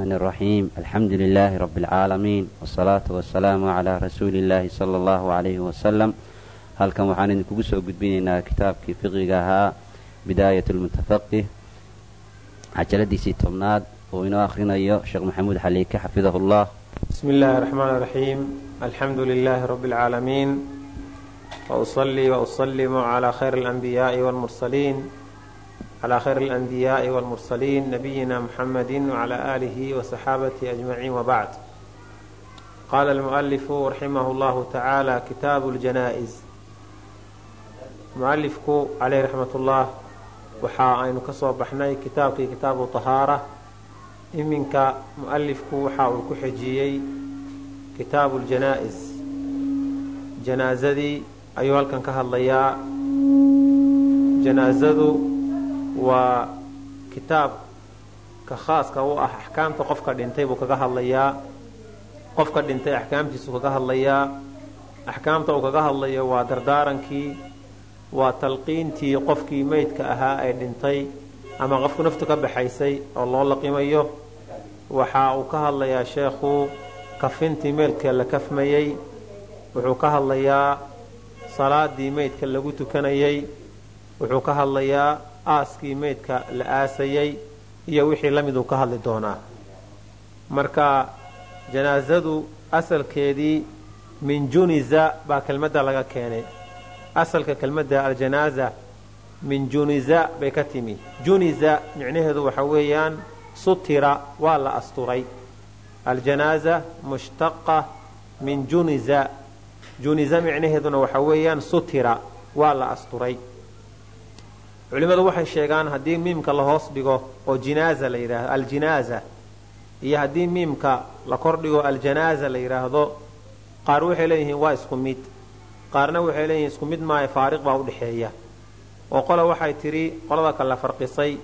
الرحمن الرحيم الحمد لله رب العaalمين والصلاaة والسلام عlى رasuuلi الlahi صلى الله عليه وسلم halkan waxaan idinkugu soo gudbinaynaa kitaabkii fiqiga ahaa bidaayaة الmutafaqih cajaladiisii tobnaad oo inoo akhrinayo sheekh maxamuud xaliike xafidahu الlah بسم الله الرحمن الرحيم الحمد لله رب العالمين وأصلي وأسلم على خير الأنبياء والمرسلين على خير الأنبياء والمرسلين نبينا محمد وعلى آله وصحابته أجمعين وبعد قال المؤلف رحمه الله تعالى كتاب الجنائز مؤلفku عليه رحمة الله waxa aynu ka soo baxnay kitaabkii kitaabu طahaarة iminka mualifku waxa uu ku xejiyey kitaabu ljanaa-is janaazadii ayuu halkan ka hadlayaa janaazadu waa kitaabka khaaska u ah axkaamta qofka dhintay buu kaga hadlayaa. Qofka dhintay axkaamtiisuu kaga hadlayaa. Axkaamta uu kaga hadlayo waa dardaarankii waa talqiintii qofkii meydka ahaa ee dhintay ama qofku naftu ka baxaysay oo loo laqimayo. Waxa uu ka hadlayaa sheekhu kafintii meydka la kafmayey wuxuu ka hadlayaa salaadii meydka lagu tukanayay. Wuxuu ka hadlayaa aaskii meydka la aasayay iyo wixii la miduu ka hadli doonaa. Marka janaasadu asalkeedii min juniza baa kelmadda laga keenay. Asalka kelmadda aljanaaza min juniza bay ka timi. Juniza micnaheedu waxa weeyaan sutira waa la asturay. Aljanaaza mushtaqa min juniza. Juniza micnaheeduna waxa weeyaan sutira waa la asturay culimmadu waxay sheegaan haddii miimka la hoos dhigo oo jinaaza la yidhaahdo aljinaaza iyo haddii miimka la kordhigo aljanaaza la yidhaahdo qaar waxay leeyihiin waa isku mid. Qaarna waxay leeyihiin isku mid maayo faariq baa udhexeeya oo qola waxay tidhi qolada kale la farqisay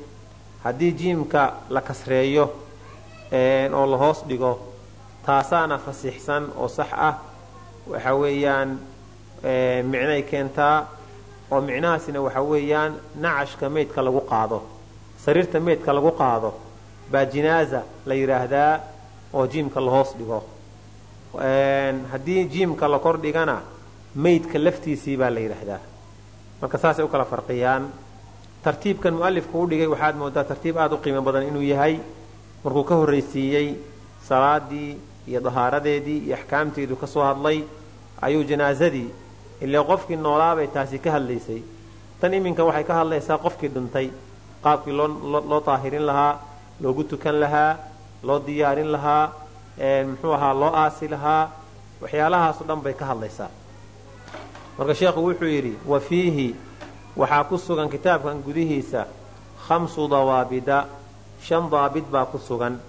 haddii jiimka la kasreeyo oo la hoos dhigo taasaana fasiixsan oo sax ah. Waxa weeyaan micnay keentaa oo micnahaasina waxa weeyaan nacashka meydka lagu qaado sariirta meydka lagu qaado baa jinaaza la yidhaahdaa oo jiimka la hoos dhigo. Haddii jiimka la kor dhigana meydka laftiisii baa la yidhaahdaa marka saasay u kala farqiyaan. Tartiibkan mualifku u dhigay waxaad moodaa tartiib aada u qiimo badan inuu yahay. Markuu ka horraysiiyey salaadii iyo dahaaradeedii iyo axkaamteedu ka soo hadlay ayuu janaasadii ilaa qofkii noolaabay taasi ka hadlaysay. Tan iminka waxay ka hadlaysaa qofkii dhintay qaabkii loo daahirin lahaa loogu tukan lahaa loo diyaarin lahaa muxuu ahaa loo aasi lahaa waxyaalahaaso dhan bay ka hadlaysaa. Marka sheekhu wuxuu yidhi wa fiihi waxaa ku sugan kitaabkan gudihiisa khamsu dawaabida shan daabid baa ku sugan.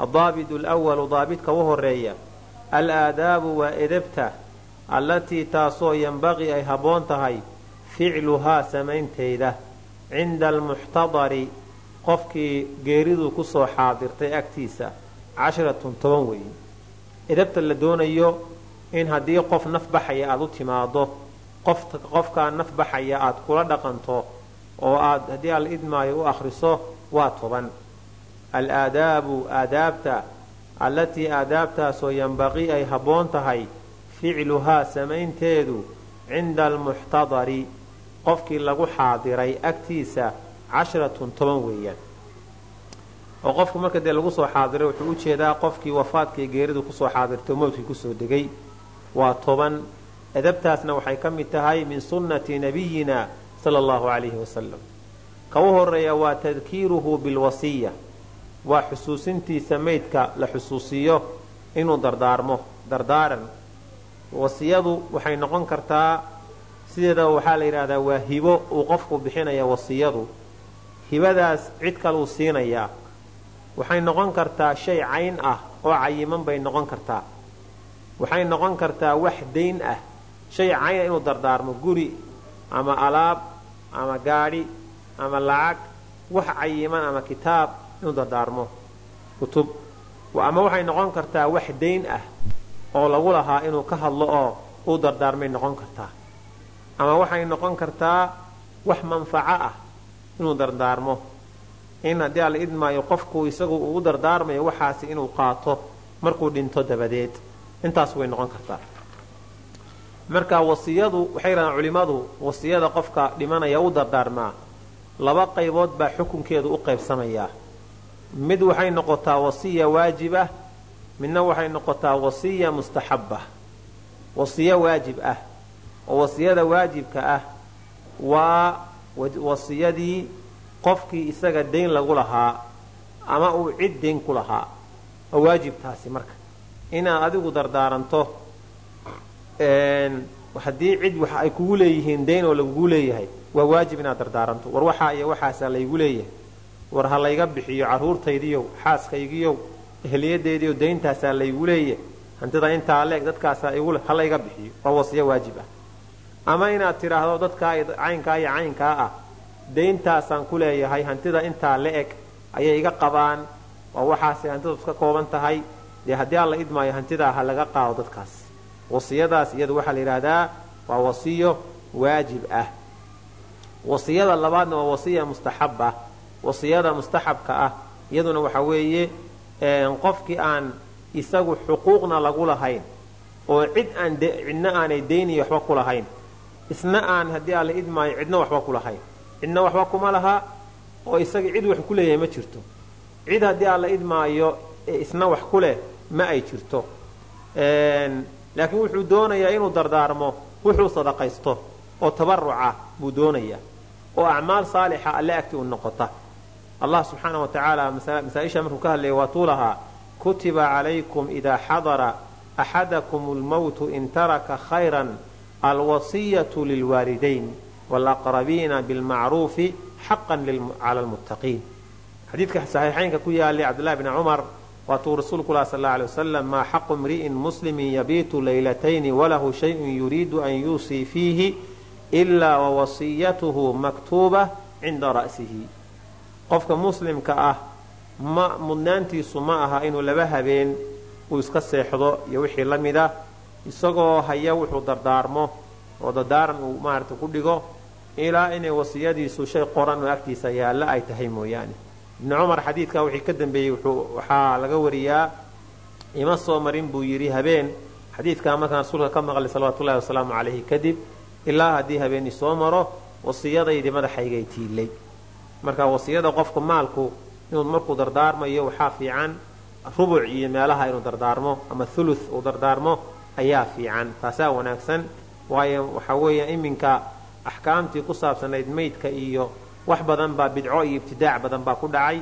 Adaabidu alwalu daabidka u horreeya alaadaabu waa edebta allatii taasoo yembaqii ay habboon tahay ficluhaa samaynteeda cinda almuxtadari qofkii geeriduu ku soo xaadirtay agtiisa casharatun toban weeye edabta la doonayo in haddii qof naf baxaya aada u timaado qofkaa naf baxaya aad kula dhaqanto oo aad haddii alla idmaayo u akhriso waa toban. Alaadaabu aadaabta allatii aadaabtaasoo yembaqii ay habboon tahay ficluhaa samaynteedu cinda almuxtadari qofkii lagu xaadiray agtiisa casharatun toban weeyaan. Oo qofku marka dee lagu soo xaadiray wuxuu u jeedaa qofkii wafaadkii geeridu ku soo xaadirtay mowdkii ku soo degay. Waa toban. Edabtaasna waxay ka mid tahay min sunnati nabiyina sala allahu calayhi wasalam ka u horreeya waa tadkiiruhu bilwasiya. Waa xusuusintiisa meydka la xusuusiyo inuu dardaarmo dardaaran wasiyadu waxay noqon kartaa sideedaba waxaa la yidhaahdaa waa hibo uu qofku bixinaya wasiyadu. Hibadaas cid kaluu siinayaa waxay noqon kartaa shay cayn ah oo cayiman bay noqon kartaa. Waxay noqon kartaa wax dayn ah. Shay cayna inuu dardaarmo guri ama alaab ama gaadhi ama lacag wax cayiman ama kitaab inuu dardaarmo. Kutub. Ama waxay noqon kartaa wax dayn ah oo lagu lahaa inuu ka hadlo oo uu dardaarmay noqon kartaa. Ama waxay noqon kartaa wax manfaco ah inuu dardaarmo. In haddii alla idmaayo qofku isagu uu dardaarmayo waxaasi inuu qaato markuu dhinto dabadeed. Intaas way noqon kartaa. Marka wasiyadu waxay yidhahdaan culimmadu wasiyada qofka dhimanaya u dardaarmaa laba qaybood baa xukunkeedu u qaybsamayaa. Mid waxay noqotaa wasiya waajibah midna waxay noqotaa wasiya mustaxaba wasiyo waajib ah. Oo wasiyada waajibka ah waa wasiyadii qofkii isaga dayn lagu lahaa ama uu cid dayn ku lahaa. Waa waajibtaasi marka. Inaad adigu dardaaranto haddii cid wax ay kugu leeyihiin dayn oo lagugu leeyahay waa waajib inaad dardaaranto. War waxaa iyo waxaasaa laygu leeyahay. War ha layga bixiyo carruurtaydiiyow xaaskaygiiyow ehliyadeydiiyo dayntaasaa laygu leeyahay. Hantida intaa leeg dadkaasaa igu ha layga bixiyo. Waa wasiyo waajib ah. Ama inaad tidhaahdo dadkaa caynkaa iyo caynkaa ah dayntaasaan ku leeyahay hantida intaa la eg ayay iga qabaan. Waa waxaasay hantidu iska kooban tahay. Dee haddii alla idmaayo hantidaa ha laga qaado dadkaas. Wasiyadaas iyadu waxaa la yidhaahdaa waa wasiyo waajib ah. Wasiyada labaadna waa wasiya mustaxaba wasiyada mustaxabka ah iyaduna waxa weeye qofkii aan isagu xuquuqna lagu lahayn oo cid aan cidna aanay dayniyo waxba ku lahayn isna aan haddii alla idmaayo cidna waxba ku lahayn. Cidna waxba kuma laha oo isaga cid wax ku leeyahay ma jirto. Cid haddii alla idmaayo isna wax ku leh ma ay jirto. Laakiin wuxuu doonayaa inuu dardaarmo wuxuu sadaqaysto oo tabaruca buu doonayaa oo acmaal saalixa alle agti u noqota allah subxaana wa tacaala masaa-isha markuu ka hadlaya waatuu lahaa kutiba calaykum idaa xadara axadakum lmowtu in taraka khayran alwasiyatu lilwaalidayn waalaqrabiina bilmacruufi xaqan cala lmuttaqiin xadiidka saxiixaynka ku yaalay cabdullahi bni cumar waatuu rasuulku lah sal alay wasalam maa xaqu imri'in muslimin yabiitu laylatayni walahu shayun yuriidu an yuusii fiihi ilaa wawasiyatuhu maktuuba cinda ra'sihi qofka muslimka ah ma mudnaantiisu ma aha inuu laba habeen uu iska seexdo iyo wixii la mid ah isagoo haya wuxuu dardaarmo oo dardaaran uu maarata ku dhigo ilaa inay wasiyadiisu shay qoran oo agtiisa yaalla ay tahay mooyaane. Ibni cumar xadiidkaa wixii ka dambeeyey waxaa laga wariyaa ima soo marin buu yidhi habeen. Xadiidkaa markaan rasuulka ka maqlay salawatullahi wasalaamu calayhi kadib ilaa haddii habeen isoo maro wasiyadaydii madaxaygay tiilay marka wasiyada qofka maalku inuu markuu dardaarmayo waxaa fiican rubuc iyo meelaha inuu dardaarmo ama thuluth uu dardaarmo ayaa fiican. Taasaa wanaagsan. Waayo waxaa weeya iminka axkaamtii ku saabsanayd maydka iyo wax badan baa bidco iyo ibtidaac badan baa ku dhacay.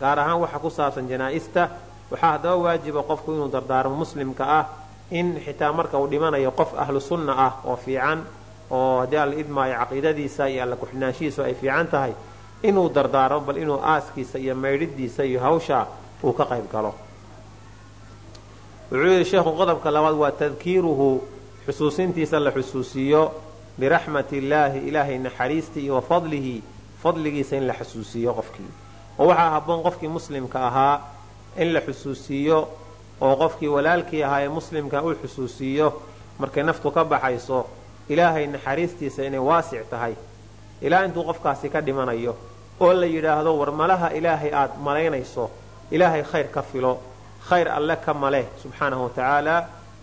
Gaar ahaan waxa ku saabsan janaa'ista waxaa haddaba waajiba qofku inuu dardaarmo muslimka ah in xitaa marka uu dhimanayo qof ahlu sunna ah oo fiican oo haddii alla idmaayo caqiidadiisa iyo alla kuxinaanshihiisu ay fiican tahay inuu dardaarmo bal inuu aaskiisa iyo maydhidiisa iyo hawsha uu ka qayb galo. Wuxuu yidhi sheekhu qodobka labaad waa tadkiiruhu xusuusintiisa la xusuusiiyo biraxmati illaahi ilaahay naxariistii iyo wa fadlihi fadligiisa in la xusuusiiyo qofkii. Oo waxaa habboon qofkii muslimka ahaa in la xusuusiiyo oo qofkii walaalkii ahaa ee muslimka uu xusuusiiyo markay naftu ka baxayso ilaahay naxariistiisa inay waasic tahay. Ilaa intuu qofkaasi ka dhimanayo oo la yidhaahdo war malaha ilaahay aad malaynayso. Ilaahay khayr ka filo. Khayr alle ka male subxaanahu wa tacaala.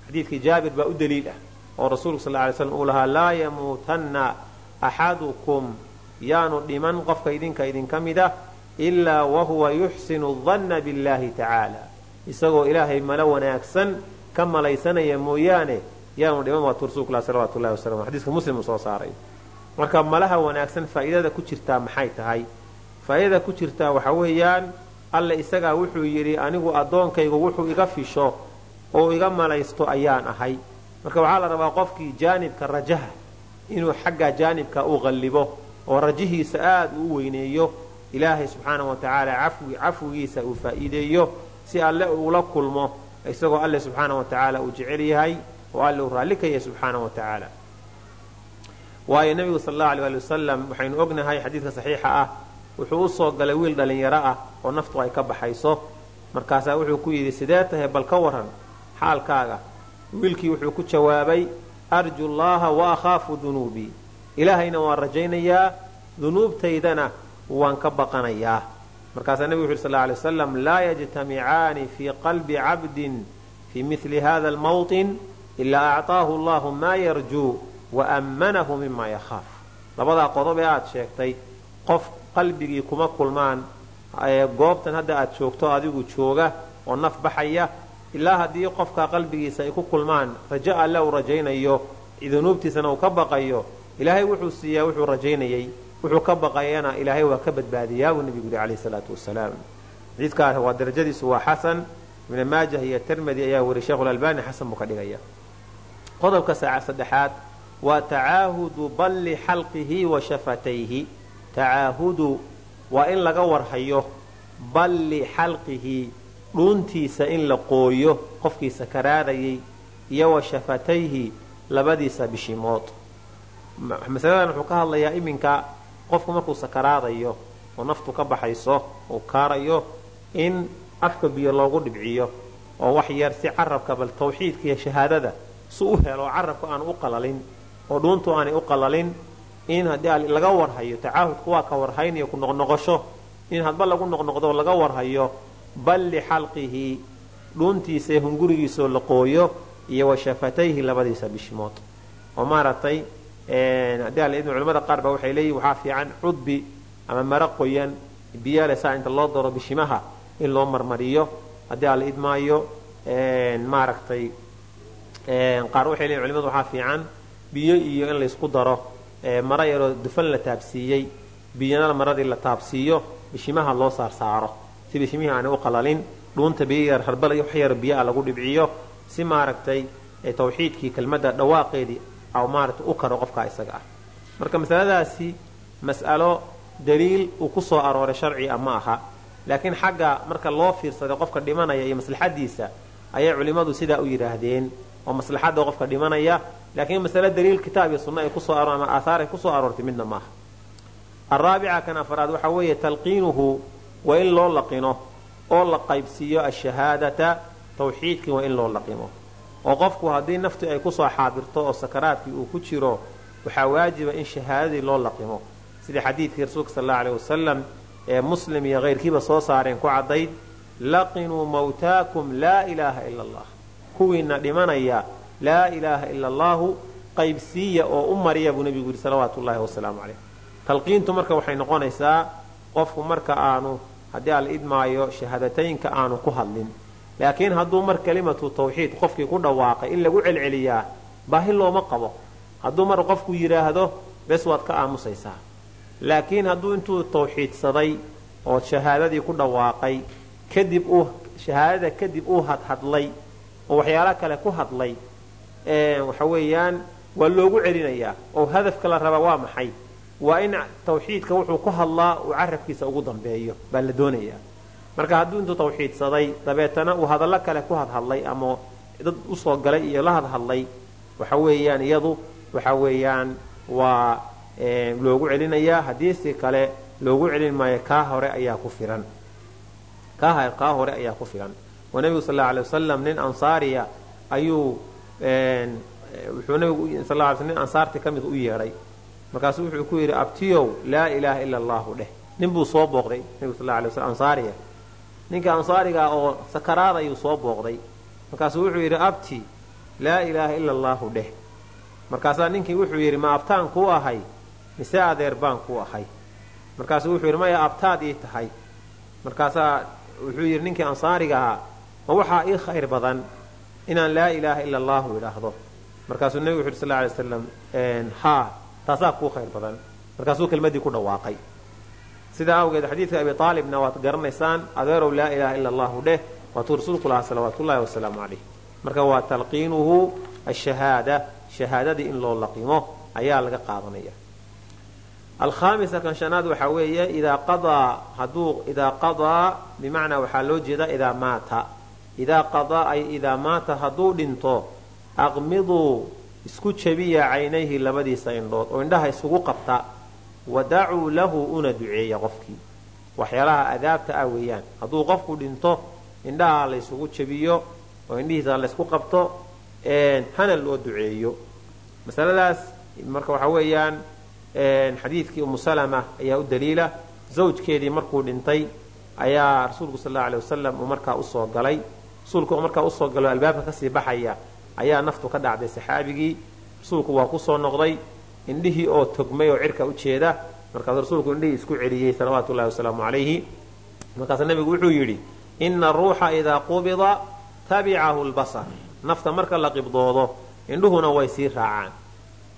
Xadiidkii jaabir baa u daliil ah oo rasuulku sal ly slam uu lahaa laa yamuutanna axadukum. Yaanu dhiman qofka idinka idinka mid ah ilaa wahuwa yuxsinu danna billaahi tacaala. Isagoo ilaahay malo wanaagsan ka malaysanaya mooyaane yaanu dhiman waatu rasuulkulah salawatu wasalam xadiiska muslim uu soo saaray. Marka malaha wanaagsan faa'iidada ku jirtaa maxay tahay faa'iidada ku jirtaa waxa weeyaan alle isagaa wuxuu yidhi anigu addoonkaygu wuxuu iga fisho oo iga malaysto ayaan ahay. Marka waxaa la rabaa qofkii jaanibka rajaha inuu xagga jaanibka u qallibo oo rajihiisa aad uu weyneeyo ilaahay subxaanahu wa tacaala cafwigiisa uu faa'iideeyo si alle uula kulmo isagoo alle subxaanahu wa tacaala uu jecel yahay oo alle uu raalli ka yahay subxaanahu wa tacaala. Waayo nebigu sal allahu alay ali wasalam waxaynu ognahay xadiidka saxiixa ah wuxuu u soo galay wiil dhallinyaro ah oo naftu ay ka baxayso. Markaasaa wuxuu ku yidhi sidee tahay bal ka waran xaalkaaga. Wiilkii wuxuu ku jawaabay arju llaha wa akhaafu dunuubii ilaahayna waan rajaynayaa dunuubtaydana waan ka baqanayaa. Markaasaa nebigu wuxu uri sal alay wasalam laa yajtamicaani fii qalbi cabdin fii mili hada almawطin ilaa acطaahu allahu maa yarjuu wa ammanahu mima yakhaaf. Labadaa qodob ee aad sheegtay qof qalbigii kuma kulmaan. Goobtan hadda aad joogto adigu jooga oo naf baxaya. Ilaa haddii qofka qalbigiisa ay ku kulmaan rajo alle uu rajaynayo dunuubtiisana uu ka baqayo. Ilaahay wuxuu siiyaa wuxuu rajaynayey wuxuu ka baqayana ilaahay waa ka badbaadiyaa buu nebigu yihi calayhi salaatu wasalaam xadiidkaas waa darajadiisu waa xasan. Ibn maajah iyo tirmidi ayaa weri sheikhulalbani xasan buu ka dhigaya. Qodobka saaca saddexaad waa tacaahudu balli xalqihi wa shafatayhi tacaahudu waa in laga warhayo balli xalqihi dhuuntiisa in la qooyo qofkii sakaraadayay iyo wa shafatayhi labadiisa bishimood. Masaladan wuxuu ka hadlayaa iminka qofku markuu sakaraadayo oo naftu ka baxayso uu kaarayo in afka biyo loogu dhibciyo oo wax yar si carabka bal tawxiidka iyo shahaadada si u helo carabka aanu u qalalin oo dhuuntu aanay u qalalin in haddii laga warhayo tacaahudku waa ka warhaynayo ku noqnoqosho. In hadba lagu noqnoqdo laga warhayo balli xalqihi dhuuntiisa hungurigiisoo la qooyo iyo wa labadiisa bishimood. Oo maaragtay haddii culamada qaar ba waxay leeyihiin waxaa fiican cudbi ama mara qoyan biyaale saa inta loo daro bishimaha in loo marmariyo. Haddii ala idmaayo maaragtay qaar waxay leeyihiin culimadu waxaa fiican biyo iyo in laysku daro maro yaroo dufan la taabsiiyey biyana maradii la taabsiiyo bishimaha loo saarsaaro si bishimihii aanay u qalalin dhuunta biyo yar harbal wax yar biyoa lagu dhibciyo si maaragtay tawxiidkii kelmadda dhawaaqeedii maarata u karo qofkaa isaga ah. Marka masaladaasi mas'alo daliil uu ku soo arooray sharciga ma aha. Laakiin xagga marka loo fiirsaday qofka dhimanaya iyo maslaxadiisa ayay culimmadu sidaa u yidhaahdeen oo maslaxadda qofka dhimanaya laakiin masale daliil kitaab iyo sunna ay ku soo aroor ama aahaar ay ku soo aroortay midna maaha. Araabica kan afraad waxaa weeye talqiinuhu waa in loo laqino oo la qaybsiiyo ashahaadata tawxiidkii waa in loo laqimo. oo qofku haddii naftii ay ku soo xaabirto oo sakaraadkii uu ku jiro waxaa waajiba in shahaadadii loo laqimo. Sidii xadiidkii rasuulka sal alla aleh wasalam ee muslim iyo kayrkiiba soo saareen ku caddayd laqinuu mawtaakum laa ilaaha ila allah. Kuwiina dhimanaya laa ilaaha ila allaahu qaybsiiya oo u mariya buu nebigu yidhi salawaatu ullahi wasalaamu caleyh talqiintu marka waxay noqonaysaa qofku marka aanu haddii ala idmaayo shahaadataynka aanu ku hadlin. Laakiin hadduu mar kelimatu tawxiid qofkii ku dhawaaqay in lagu celceliyaa baahi looma qabo. Hadduu mar qofku yidhaahdo bes waad ka aamusaysaa. Laakiin hadduu intuu tawxiidsaday oo shahaadadii ku dhawaaqay kadib uu shahaadada kadib uu hadhadlay oo waxyaalo kale ku hadlay waxa weeyaan waa loogu celinayaa oo hadafka la rabaa waa maxay? Waa in tawxiidka wuxuu ku hadlaa uu carabkiisa ugu dambeeyo baa la doonayaa. Marka hadduu intuu tawxiidsaday dabeetana uu hadallo kale ku hadhadlay ama dad u soo galay iyo la hadhadlay waxa weeyaan iyadu waxa weeyaan waa loogu celinayaa. Haddii si kale loogu celin maayo kaa hore ayaa ku filan. Kaa hore ayaa ku filan. Oo nebigu sal alla alay wasalam nin ansaariya ayuu wuxuu nabigu sal ly sl nin ansaartii ka mid u yeedhay. Markaasuu wuxuu ku yidhi abtiyow laa ilaaha ila allahu dheh. Nin buu soo booqday nebigu sal lla alay waslam ansaariya ninka ansaarigaa oo sakaraad ayuu soo booqday. Markaasuu wuxuu yidhi abti laa ilaaha ila allaahu dheh. Markaasaa ninkii wuxuu yidhi ma abtaan kuu ahay mise adeer baan kuu ahay? Markaasuu wuxuu yidhi maya abtaad ii tahay. Markaasaa wuxuu yidhi ninkii ansaariga ahaa ma waxaa ii khayr badan inaan laa ilaaha ila allaahu idhaahdo markaasuu nebigu wuxu yhi sal lay slam haa taasaa kuu khayr badan. Markaasuu kelmadii ku dhawaaqay. Sidaa awgeed xadiidka abi aalibna waad garanaysaan adeerow laa ilaaha ila allahu dheh waatuu rasuulku lahaa salawaatu ullahi wasalaamu calayh. Marka waa talqiinuhu ashahaada shahaadadii in loo laqimo ayaa laga qaadanaya. Alkhaamisa kan shanaad waxaa weeye idaa qadaa hadduu idaa qadaa bimacnaa waxaa loo jeedaa idaa maata idaa qadaa ay idaa maata hadduu dhinto aqmiduu isku jabiya caynayhi labadiisa indhood oo indhaha isugu qabta wadacuu lahu una duceeya qofkii. Waxyaalaha adaabta ah weeyaan. Hadduu qofku dhinto indhaha laysugu jabiyo oo indhihiisa laysku qabto hana loo duceeyo. Masaladaas marka waxaa weeyaan xadiidkii umu salama ayaa u daliila. Zawjkeedii markuu dhintay ayaa rasuulku sal allau alay wasalam markaa u soo galay rasuulku oo markaa u soo galo albaabka ka sii baxaya ayaa naftu ka dhacday saxaabigii. Rasuulku waa ku soo noqday indhihii oo togmay oo cirka u jeeda. Rasuulku indhihii isku celiyey salawaatu ullahi wasalaamu calayhi. Markaasa nebigu wuxuu yidhi ina aruuxa idaa qubida tabicahu lbasar nafta marka la qibdoodo indhuhuna way sii raacaan.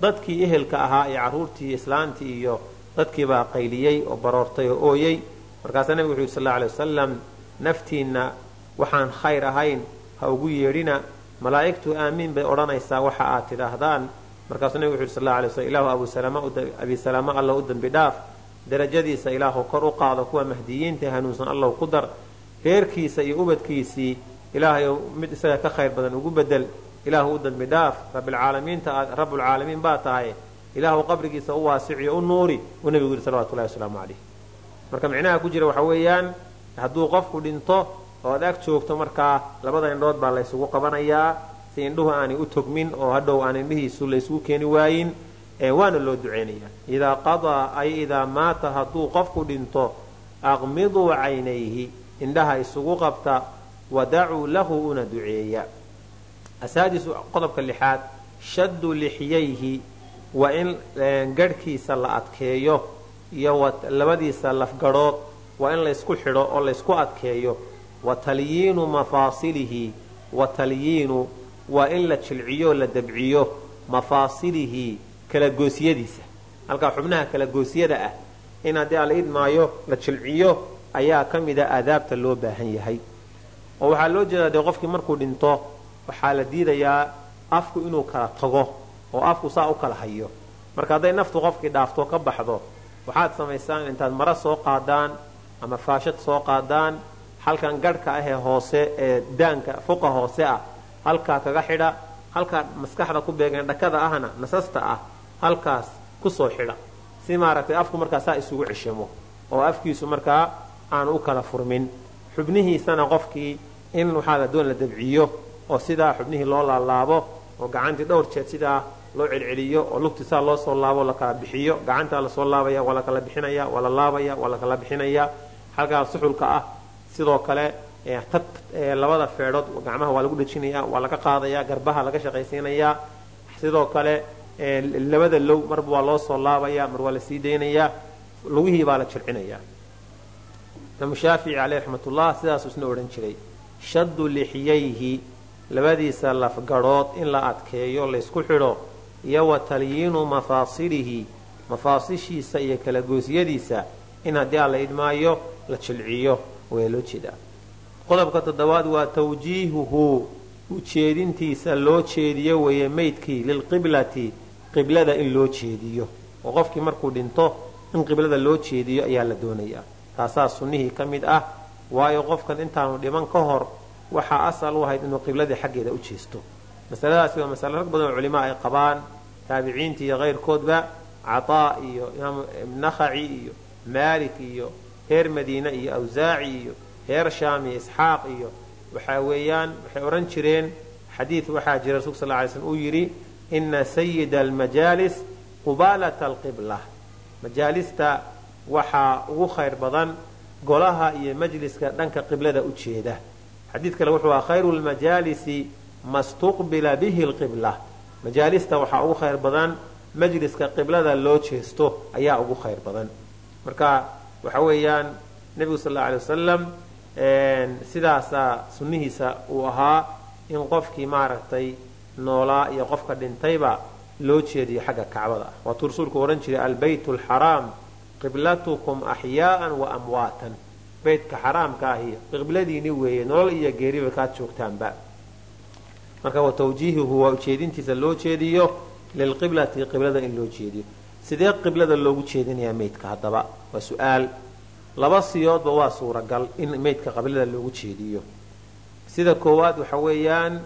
Dadkii ehelka ahaa ee carruurtii islaantii iyo dadkiibaa qayliyey oo baroortay oo ooyey. Markaasaa nebigu wuxu yidhi sal alla alay wasalam naftiinna waxaan khayr ahayn. Ha ugu yeedhina malaa'igtu aamiin bay odhanaysaa waxa aad tidhaahdaan. Markaasuu nebigu wuxu sal alay waslam ilaahu abi salaamo alla u dembi dhaaf. Darajadiisa ilaahu kor u qaado kuwa mahdiyiinta hanuunsan allow ku dar. Reerkiisa iyo ubadkiisii ilaahay mid isaga ka khayr badan ugu bedel. Ilaahu u dembi dhaaf. Rabbilcaalamiinta aad rabbulcaalamiin baa tahay. Ilaahu qabrigiisa u waasiciyo u nuuri uu nebigu yidhi salawatullahi wasalaamu calayh. Marka micnaha ku jira waxa weeyaan hadduu qofku dhinto oo ad ag joogto markaa labada indhood baa laysugu qabanayaa. Si indhuhu aanay u togmin oo hadhow aan indhihiisu laysugu keeni waayin waana loo duceynayaa. Idaa qadaa ay idaa maata hadduu qofku dhinto aqmiduu caynayhi indhaha isugu qabta wadacuu lahu una duceeya. Asaadisu qodobka lixaad shaddu lixyayhi waa in garhkiisa la adkeeyo iyo labadiisa lafgadhood waa in laysku xidho oo laysku adkeeyo wa talyiinu mafaasilihi wa talyiinu waa in la jilciyo la dabciyo mafaasilihi kalagoosyadiisa halkaa xubnaha kalagoosyada ah in haddii ala idmaayo la jilciyo ayaa ka mida aadaabta loo baahan yahay. Oo waxaa loo jeedaa dee qofkii markuu dhinto waxaa la diidayaa afku inuu kala tago oo afku saa u kala hayo. Marka hadday naftu qofkii dhaafto ka baxdo waxaad samaysaan intaad maro soo qaadaan ama faashad soo qaadaan halkan garhka ahee hoose ee daanka fuqa hoose ah halkaa kaga xidha halkaa maskaxda ku beegeen dhakada ahna nasasta ah halkaas ku soo xidha. Si maaragtay afku markaa saa isugu ceshamo oo afkiisu markaa aanu u kala furmin. Xubnihiisana qofkii in waxaa la doon la dabciyo oo sidaa xubnihii loo laalaabo oo gacantii dhowr jeed sidaa loo celceliyo oo lugti saa loo soo laabo la kala bixiyo gacantaa la soo laabaya waa la kala bixinaya waa la laabaya waa la kala bixinaya. Halkaa suxulka ah sidoo kale labada feedhood gacmaha waa lagu dhejinaya waa laga qaadaya garbaha laga shaqaysiinayaa sidoo kale labada low marba waa loo soo laabaya mar waa la sii daynayaa lugihii baa la jilcinaya. Imaamu shaafici caleyh raxmatullah sidaasuu isna odhan jiray. Shaddu lixyayhi labadiisa lafgadhood in la adkeeyo laysku xidho iyo wa talyiinu mafaasilihi mafaasishiisa iyo kalagoosyadiisa in haddii aan la idmaayo la jilciyo waa loo qodobka toddobaad waa tawjiihuhu ujeedintiisa loo jeediyo weeye meydkii lilqiblati qiblada in loo jeediyo. Oo qofkii markuu dhinto in qiblada loo jeediyo ayaa la doonayaa. Taasaa sunnihii ka mid ah waayo qofkan intaanu dhiman ka hor waxaa asal u ahayd inuu qibladii xaggeeda u jeesto. Masaladaasi waa masale rag badan oo culimaa ay qabaan taabiciinta iyo kayrkoodba cataa iyo imaam nakhaci iyo maalik iyo reer madiine iyo awsaaci iyo reer shaam iyo isxaaq iyo waxaa weeyaan waxay odhan jireen xadiid waxaa jira rasulka sal lay slm uu yidhi ina sayida almajaalis qubaalata alqibla. Majaalista waxaa ugu khayr badan golaha iyo majliska dhanka qiblada u jeeda. Xadiid kale wuxuu aha khayru lmajaalisi mastuqbila bihi lqibla majaalista waxaa ugu khayr badan majliska qiblada loo jeesto ayaa ugu khayr badan. Marka waxa weeyaan nebigu sal alla alay wasalam sidaasaa sunnihiisa uu ahaa in qofkii maaragtay noolaa iyo qofka dhintayba loo jeediyo xagga kacbada. Ah waatuu rasuulku odhan jiray albayt alxaraam qiblatukum axyaaan wa amwaatan. Beytka xaraamka ahi qibladiini weeye nolol iyo geeriba kaad joogtaanba. Marka wa tawjiihuhu waa ujeedintiisa loo jeediyo lilqiblati qiblada in loo jeediyo sidee qiblada loogu jeedinayaa meydka haddaba? Waa su'aal. Laba siyoodba waa suuragal in meydka qiblada loogu jeediyo. Sida koowaad waxa weeyaan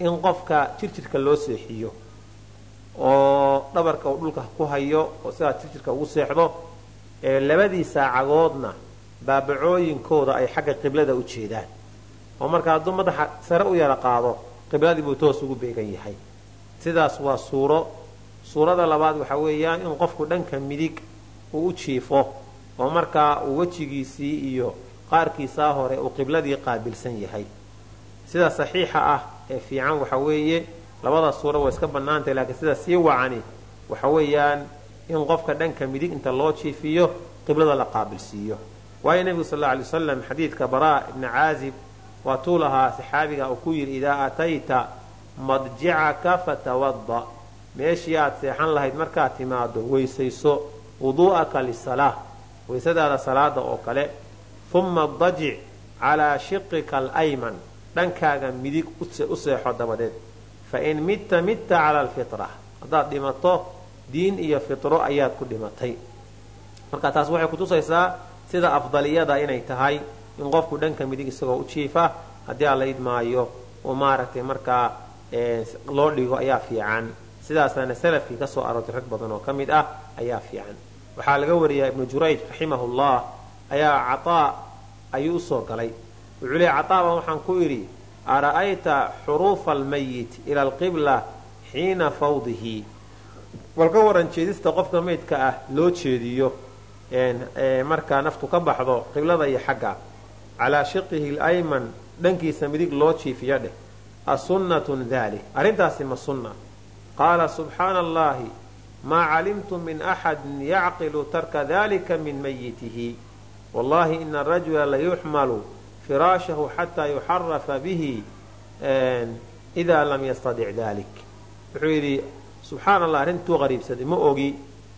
in qofka jirjirka loo seexiyo oo dhabarka uu dhulka ku hayo oo sidaa jirjirka ugu seexdo ee labadii saacadoodna baabacooyinkooda ay xagga qiblada u jeedaan. Oo marka hadduu madaxa sare u yara qaado qibladii buu toos ugu beegan yahay. Sidaas waa suuro suurada labaad waxa weeyaan in qofku dhanka midig uu u jiifo oo markaa uu wejigiisii iyo qaarkiisaa hore uu qibladii qaabilsan yahay. Sida saxiixa ah ee fiican waxa weeye labada suura waa iska bannaantahy laakiin sida sii wacani waxa weeyaan in qofka dhanka midig inta loo jiifiyo qiblada la qaabilsiiyo. Waayo nebigu sal alay wasalam xadiidka baraa ibni caazib waa tuu lahaa saxaabiga uu ku yidhi idaa atayta madjicaka fatawada meeshii aad seexan lahayd markaad timaado weysayso wuduu'aka lisalaa weysadaada salaada oo kale. Uma dajic calaa shiqika alayman dhankaaga midig u seexo dabadeed. Fa in midta midta cala alfitra haddaad dhimato diin iyo fitro ayaad ku dhimatay. Marka taas waxay kutusaysaa sida afdaliyada inay tahay in qofku dhanka midig isagoo u jiifa haddii aan la idmaayo oo maaragtay markaa loo dhigo ayaa fiican sidaasaana salafkii ka aroortay rag badan oo ka mid ah ayaa fiican. Waxaa laga wariyaa ibnu jurayj raximahullah ayaa cataa ayuu u soo galay. Wuxuu leey cataaba waxaan ku idhi ara'ayta xuruufa almayit ila alqibla xiina fawdihi? Bal ka waran jeedista qofka maydka ah loo jeediyo markaa naftu ka baxdo qiblada iyo xagga. Calaa shiqihi alayman dhankiisa midig loo jiifiyo dheh. Asunnatun dalik arrintaasi ma sunna qaala subxaana allahi maa calimtu min axadin yacqilu tarka dalika min mayitihi wallahi ina arajula layuxmalu firaashahu xataa yuxarafa bihi idaa lam yastadic dalik wuxuu yidhi subxaana allah arrintuu qariibsaday ma ogi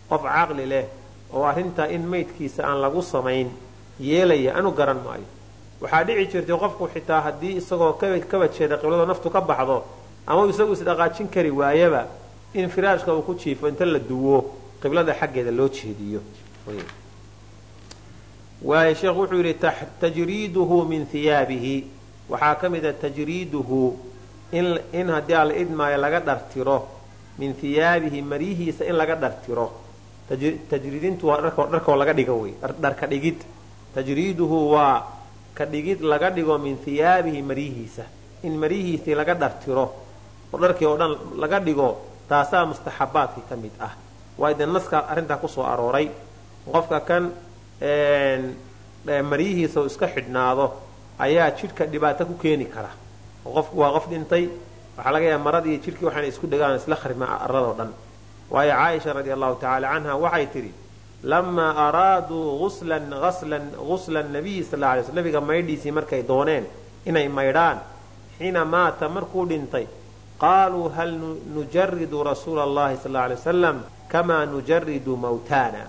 qof caqli leh oo arrintaa in maydkiisa aan lagu samayn yeelaya anu garan maayo. Waxaa dhici jirtay qofku xitaa haddii isagoo kaba jeeda qiblado naftu ka baxdo ama isagu isdhaqaajin kari waayaba in firaashka uu ku jiifo inta la duwo qiblada xaggeeda loo jeediyo. Waay sheekhu wuxuu yidhi tajriiduhu min hiyaabihi waxaa ka mida tajriiduhu in haddii alla idmaayo laga dhartiro min hiyaabihi maryihiisa in laga dhartiro. Tajriidintu waa dharkoo laga dhigo wey dharka dhigid. Tajriiduhu waa ka dhigid laga dhigo min hiyaabihi maryihiisa in maryihiisii laga dhartiro oo dharkii oo dhan laga dhigo taasaa mustaxabaadkii ka mid ah. Waa idin naska arrintaa ku soo arooray. Qofka kan maryihiisa uu iska xidhnaado ayaa jidhka dhibaato ku keeni kara. Qofku waa qof dhintay. Waxaa laga yaaba maradii jidhkii waxaana isku dhegaan isla kharima aradoo dhan. Waayo caaisha radi allahu tacaala canha waxay tidhi lamaa araaduu uslan aslan gusla nabiyi sal lay sl nabiga maydhiisii markay dooneen inay maydhaan xiina maata markuu dhintay qaaluu hal nujaridu rasuula allahi sal lay wasalam kamaa nujaridu mawtaana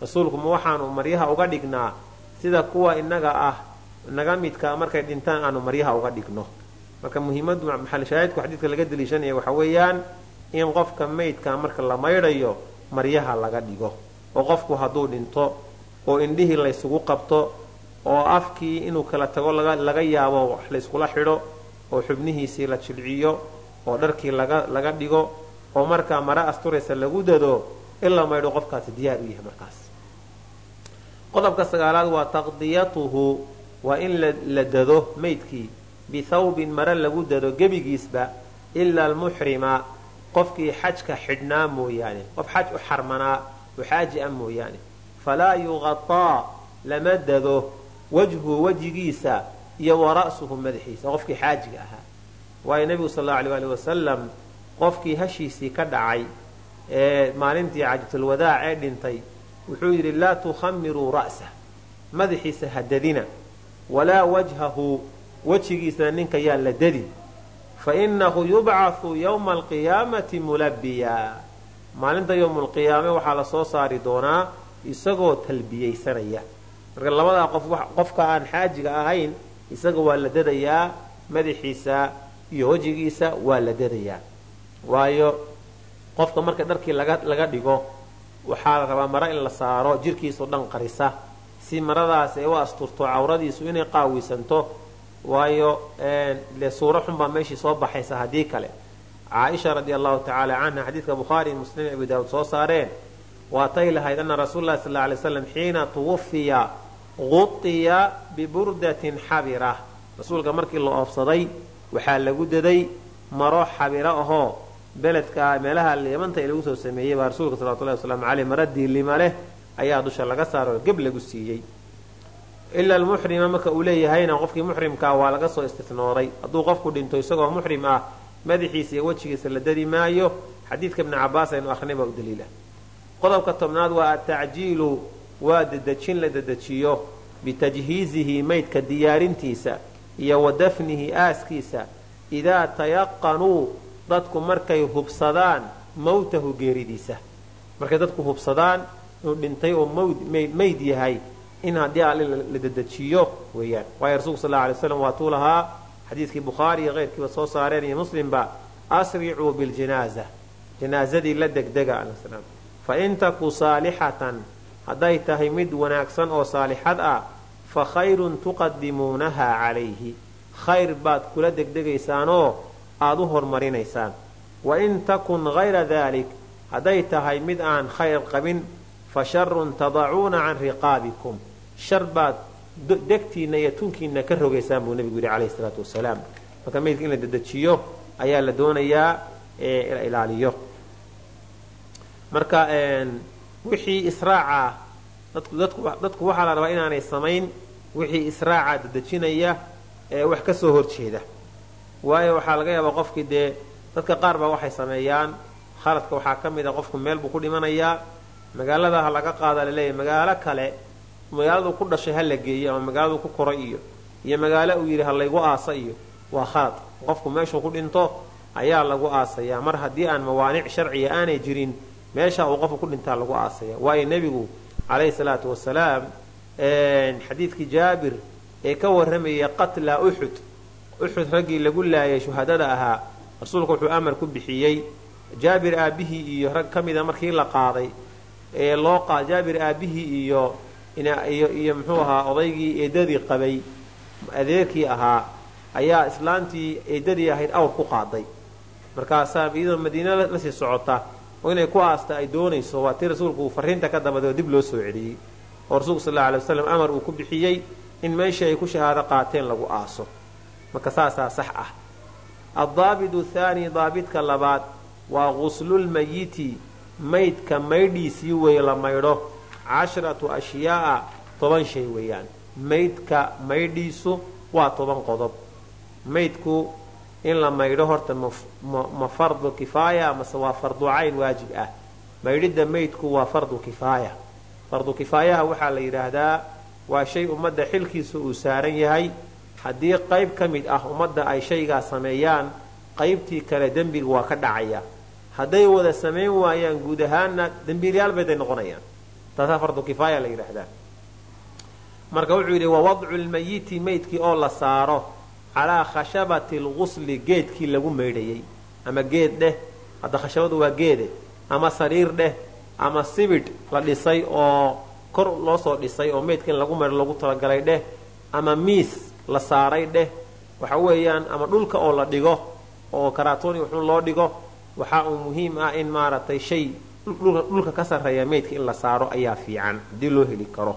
rasuulku ma waxaanu maryaha uga dhignaa sida kuwa inaga ah naga midka markay dhintaan aanu maryaha uga dhigno marka muhiimadu maxalshaahidku xadiidka laga daliishanaya waxa weeyaan in qofka maydka marka la maydhayo maryaha laga dhigo oo qofku hadduu dhinto oo indhihii laysugu qabto oo afkii inuu kala tago laga yaabo wax layskula xidho oo xubnihiisii la jilciyo oo dharkii laga dhigo oo markaa mare asturaysa lagu dado in la maydho qofkaasi diyaar u yahay markaas. Qodobka sagaalaad waa taqdiyatuhu waa in la dado maydkii. Bithawbin mare lagu dado gebigiisba ila almuxrima qofkii xajka xidhnaa mooyaane qof xaj u xarmanaa oo xaaji a mooyaane. Falaa yuqataa lama dado wajhu wejigiisa iyo wa ra'suhu madaxiisa qofkii xaajiga ahaa waayo nebigu sal allau alay ali wasalam qofkii hashiisii ka dhacay ee maalintii cajatulwadaac ee dhintay wuxuu yidhi laa tukhamiruu ra'sah madaxiisa ha dadina walaa wajhahu wejigiisana ninka yaa la dadi fa innahu yubcathu yowma alqiyaamati mulabiya maalinta yowmulqiyaame waxaa la soo saari doonaa isagoo talbiyaysanaya. Marka labadaa qof qofka aan xaajiga ahayn isaga waa la dadayaa madaxiisa iyo wejigiisa waa la dadayaa waayo qofka marka dharkii laga dhigo waxaa la rabaa maro in la saaro jirkiisao dhan qarisa. Si maradaas ay u asturto cawradiisu inay qaawisanto waayo le suuro xunbaa meeshii soo baxaysa haddii kale. Caaisha radi allahu tacaala canha xadiidka bukhaari muslim abu daawud soo saareen waatay lahayd ana rasuul lahi sal lay slam xiina tuwafiya quiya biburdatin xabira. Rasuulka markii la oofsaday waxaa lagu daday maro xabira ahoo beledka meelaha yamanta lagu soo sameeyey baa rasuulka salawatullahi wasalaamu caleyh maro diilima leh ayaa dusha laga saaro geb lagu siiyey. Ila almuxrima marka uu leeyahayna qofkii muxrimkaa waa laga soo istinooday hadduu qofku dhinto isagoo muxrim ah madaxiisa iyo wejigiisa la dadi maayo xadiidka ibni cabaas aynu akhrinay baa u daliila. Qodobka tobnaad waa atacjiilu waa dedejin la dedejiyo bitajhiizihi maydka diyaarintiisa iyo wa dafnihi aaskiisa idaa tayaqanuu dadku markay hubsadaan mawtahu geeridiisa. Markay dadku hubsadaan inuu dhintay oo mayd yahay in haddii alle la dedejiyo weeyaan. Waayo rasuulku sal alay slam waatuu lahaa xadiidkii bukhaari iyo keyrkiiba soo saareen iyo muslimba asricuu biljinaaza janaazadii la degdega fa in taku saalixatan. Hadday tahay mid wanaagsan oo saalixad ah fa khayrun tuqadimuunaha calayhi. Khayr baad kula degdegaysaanoo aad u hormarinaysaan. Wa in takun hayra daalik hadday tahay mid aan khayr qabin fa sharun tadacuuna can riqaabikum. Shar baad degtiinna iyo tunkiinna ka rogaysaan buu nebigu yidhi calayhi salaatu wasalaam marka maydka in la dedejiyo ayaa la doonayaa ee la ilaaliyo. Marka wixii israaca dadku waxaa la rabaa inaanay samayn wixii israaca dedejinaya ee wax ka soo horjeeda. Waayo waxaa laga yaabaa qofkii dee dadka qaar baa waxay sameeyaan. Khaladka waxaa ka mid a qofku meel buu ku dhimanayaa magaalada ha laga qaada laleeyahy magaalo kale magaaladu ku dhashay ha la geeyo ama magaaladu ku koray iyo iyo magaalo uu yidhi ha laygu aasa iyo waa khalad. Qofku meeshuu ku dhinto ayaa lagu aasayaa mar haddii aan mawaanic sharciya aanay jirin meesha uu qofku ku dhintaa lagu aasaya. Waayo nebigu calayhi salaatu wasalaam xadiidkii jaabir ee ka warramayay qatla uxud uxud raggii lagu laayay shuhadada ahaa. Rasuulku wuxuu amar ku bixiyey. Jaabir aabbihii iyo rag ka mida markii la qaaday ee loo jaabir aabbihii iyo iyo muxuu ahaa odaygii eedadii qabay adeerkii ahaa ayaa islaantii eedadii ahayd awr ku qaaday. Markaasaa iyadoo madiina la sii socota oo inay ku aasta ay doonayso waa tii rasuulku uu fariinta ka dabadoo dib loo soo celiyey. Oo rasuulku sal alay waslam amar uu ku bixiyey in meeshii ay ku shahaado qaateen lagu aaso. Marka saasaa sax ah. Addaabitu thaani daabidka labaad waa guslulmayiti maydka maydhiisii wey la maydho. Cashratu ashyaa'a toban shay weeyaan. Maydka maydhiisu waa toban qodob. Maydku in la maydho horta ma fardu kifaaya mase waa fardu cayn waajib ah. Maydhidda maydku waa fardu kifaaya. Fardu kifaayaha waxaa la yidhaahdaa waa shay ummadda xilkiisa uu saaran yahay. Haddii qayb ka mid ah ummadda ay shaygaa sameeyaan qaybtii kale dembiga waa ka dhacaya. Hadday wada samayn waayaan guud ahaanna dembiilyaal bayday noqonayaan. Taasaa fardu kifaaya la yidhaahdaa. Marka wuxuu yidhi wa wadcu lmayiti maydkii oo la saaro calaa khashabati lgusli geedkii lagu maydhayay ama geed dheh hadda khashabadu waa geede ama sariir dheh ama sibidh la dhisay oo kor loo soo dhisay oo maydka in lagu maydho lagu talagalay dheh ama miis la saaray dheh waxa weeyaan ama dhulka oo la dhigo oo karaatoni wuxuu loo dhigo waxaa uu muhiim ah in maaragtay shay dhulka ka sarreeya maydka in la saaro ayaa fiican haddii loo heli karo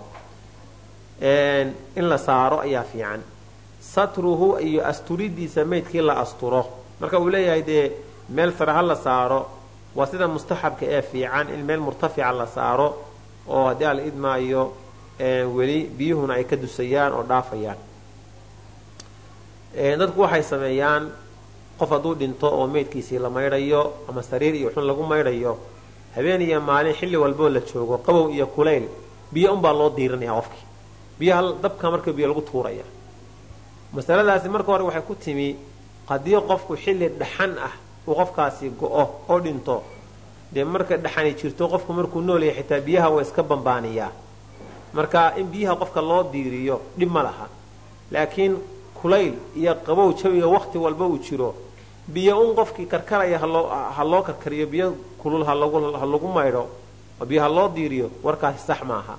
in la saaro ayaa fiican satruhu iyo asturidiisa maydkii la asturo. Marka uu leeyahay dee meel sare ha la saaro waa sida mustaxabka ee fiican in meel murtafica la saaro oo haddii ala idmaayo weli biyuhuna ay ka dusayaan oo dhaafayaan. Dadku waxay sameeyaan qof hadduu dhinto oo meydkiisii la maydhayo ama sariir iyo xun lagu maydhayo habeen iyo maalin xilli walboo la joogo qabow iyo kulayl biyo unbaa loo diirinaya qofkii. Biyaha dabka marka biyo lagu tuuraya masaladaasi marka hore waxay ku timi haddii qofku xilli dhaxan ah uu qofkaasi go-o oo dhinto dee marka dhaxani jirto qofku markuu noolyahay xitaa biyaha waa iska bambaaniyaa. Marka in biyaha qofka loo diiriyo dhib ma laha. Laakiin kulayl iyo qabow jawiga wakti walba uu jiro biyo un qofkii karkaraya ha loo karkariyo biyo kulul ha lagu maydho oo biyo ha loo diiriyo warkaasi sax maaha.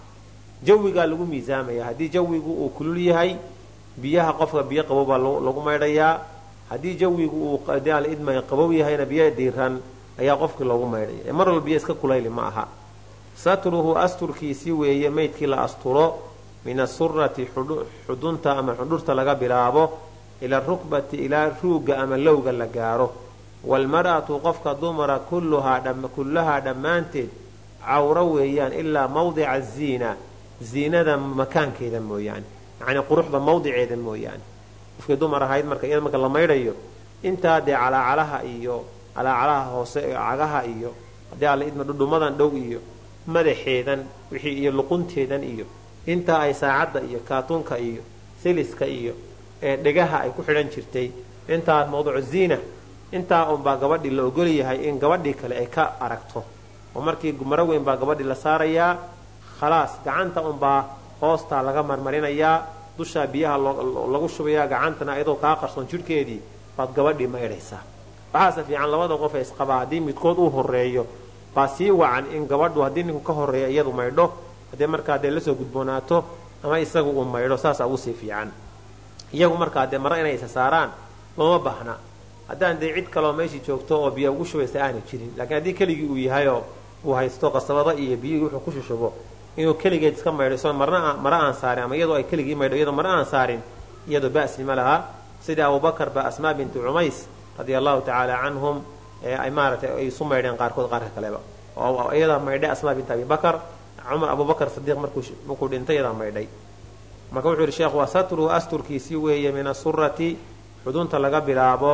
Jawigaa lagu miisaamaya. Haddii jawigu uu kulul yahay biyaha qofka biyo qabow baa lagu maydhayaa. Haddii jawigu uu idmay qabow yahayna biyo diiran ayaa qofkii loogu maydhaya. Mar walba biyo iska kulayli ma aha. Satruhu asturkiisi weeye maydkii la asturo min asurati xudunta ama xudhurta laga bilaabo ila rukbati ilaa ruugga ama lowga la gaaro. Waalmar'atu qofka dumara kullahaa dhammaanteed cawro weeyaan ilaa mawdica ziina. Ziinada makaankeeda mooyaane yacni quruxda mawdiceeda mooyaane. Qofkii dumar ahayd marka iyada marka la maydhayo intaa dee calaacalaha iyo calaacalaha hoose cagaha iyo haddii alla idma dhudhumadan dhow iyo madaxeedan wixii iyo luqunteedan iyo intaa ay saacadda iyo kaatuunka iyo siliska iyo ee dhegaha ay ku xidhan jirtay intaa mawduucu ziina intaa unbaa gabadhii la ogol yahay in gabadhii kale ay ka aragto. Oo markii maro weyn baa gabadhii la saarayaa khalaas gacanta unbaa hoostaa laga marmarinayaa dushaa biyaha lagu shubayaa gacantana iyadoo kaa qarsoon jidhkeedii baad gabadhii maydhaysaa waxaase fiican labada qof ee isqabaa haddii midkood uu horeeyo baa sii wacan in gabadhu haddii ninku ka horreeya iyadu maydho haddii markaa dee la soo gudboonaato ama isagu uu maydho saasaa ugu sii fiican. Iyagu markaa dee maro inay isa saaraan looma baahna. Haddaan dee cid kaloo meeshii joogto oo biyo ugu shubaysa aana jirin laakiin haddii keligii uu yahayoo uu haysto qasabado iyo biyihii wuxuu ku shushubo inuu keligeed iska marna mara aan saarin ama iyadoo ay keligii maydho iyadoo mara aan saarin iyadoo ba'si ma laha. Sida abubakar ba asmaa bintu cumays radia allahu tacaala canhum ay maaratay ay isu maydheen qaarkood qaarka kaleba. Oo iyadaa maydhay asmaa bintu abi bakar cumar abubakar sadiiq markuu dhintay iyadaa maydhay. Marka wuxuu yidhi sheekhu waa asturkiisii weeye min asurati xudunta laga bilaabo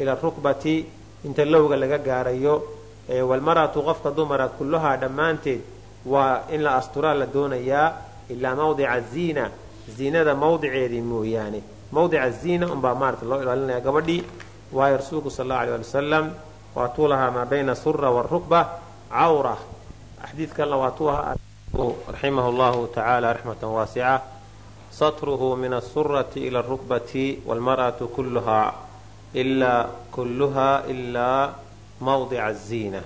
ila rukbati inta lowga laga gaarayo walmaratu qofka dumara kulluhaa dhammaanteed waa in la asturaa la doonayaa ilaa mawdica ziina. Ziinada mawdiceedii mooyaane. Mawdica ziina unbaa maarata loo ilaalinaya gabadhii. Waayo rasuulku sal allau alay ali wasalam waatuu lahaa maa bayna sura warukba cawra. Xadiidkanna waatuu ahaa raximahu llahu tacaala raxmatan waasica satruhu min asurati ila arukbati walmar'atu kulluhaa. Kulluhaa ilaa mawdica aziina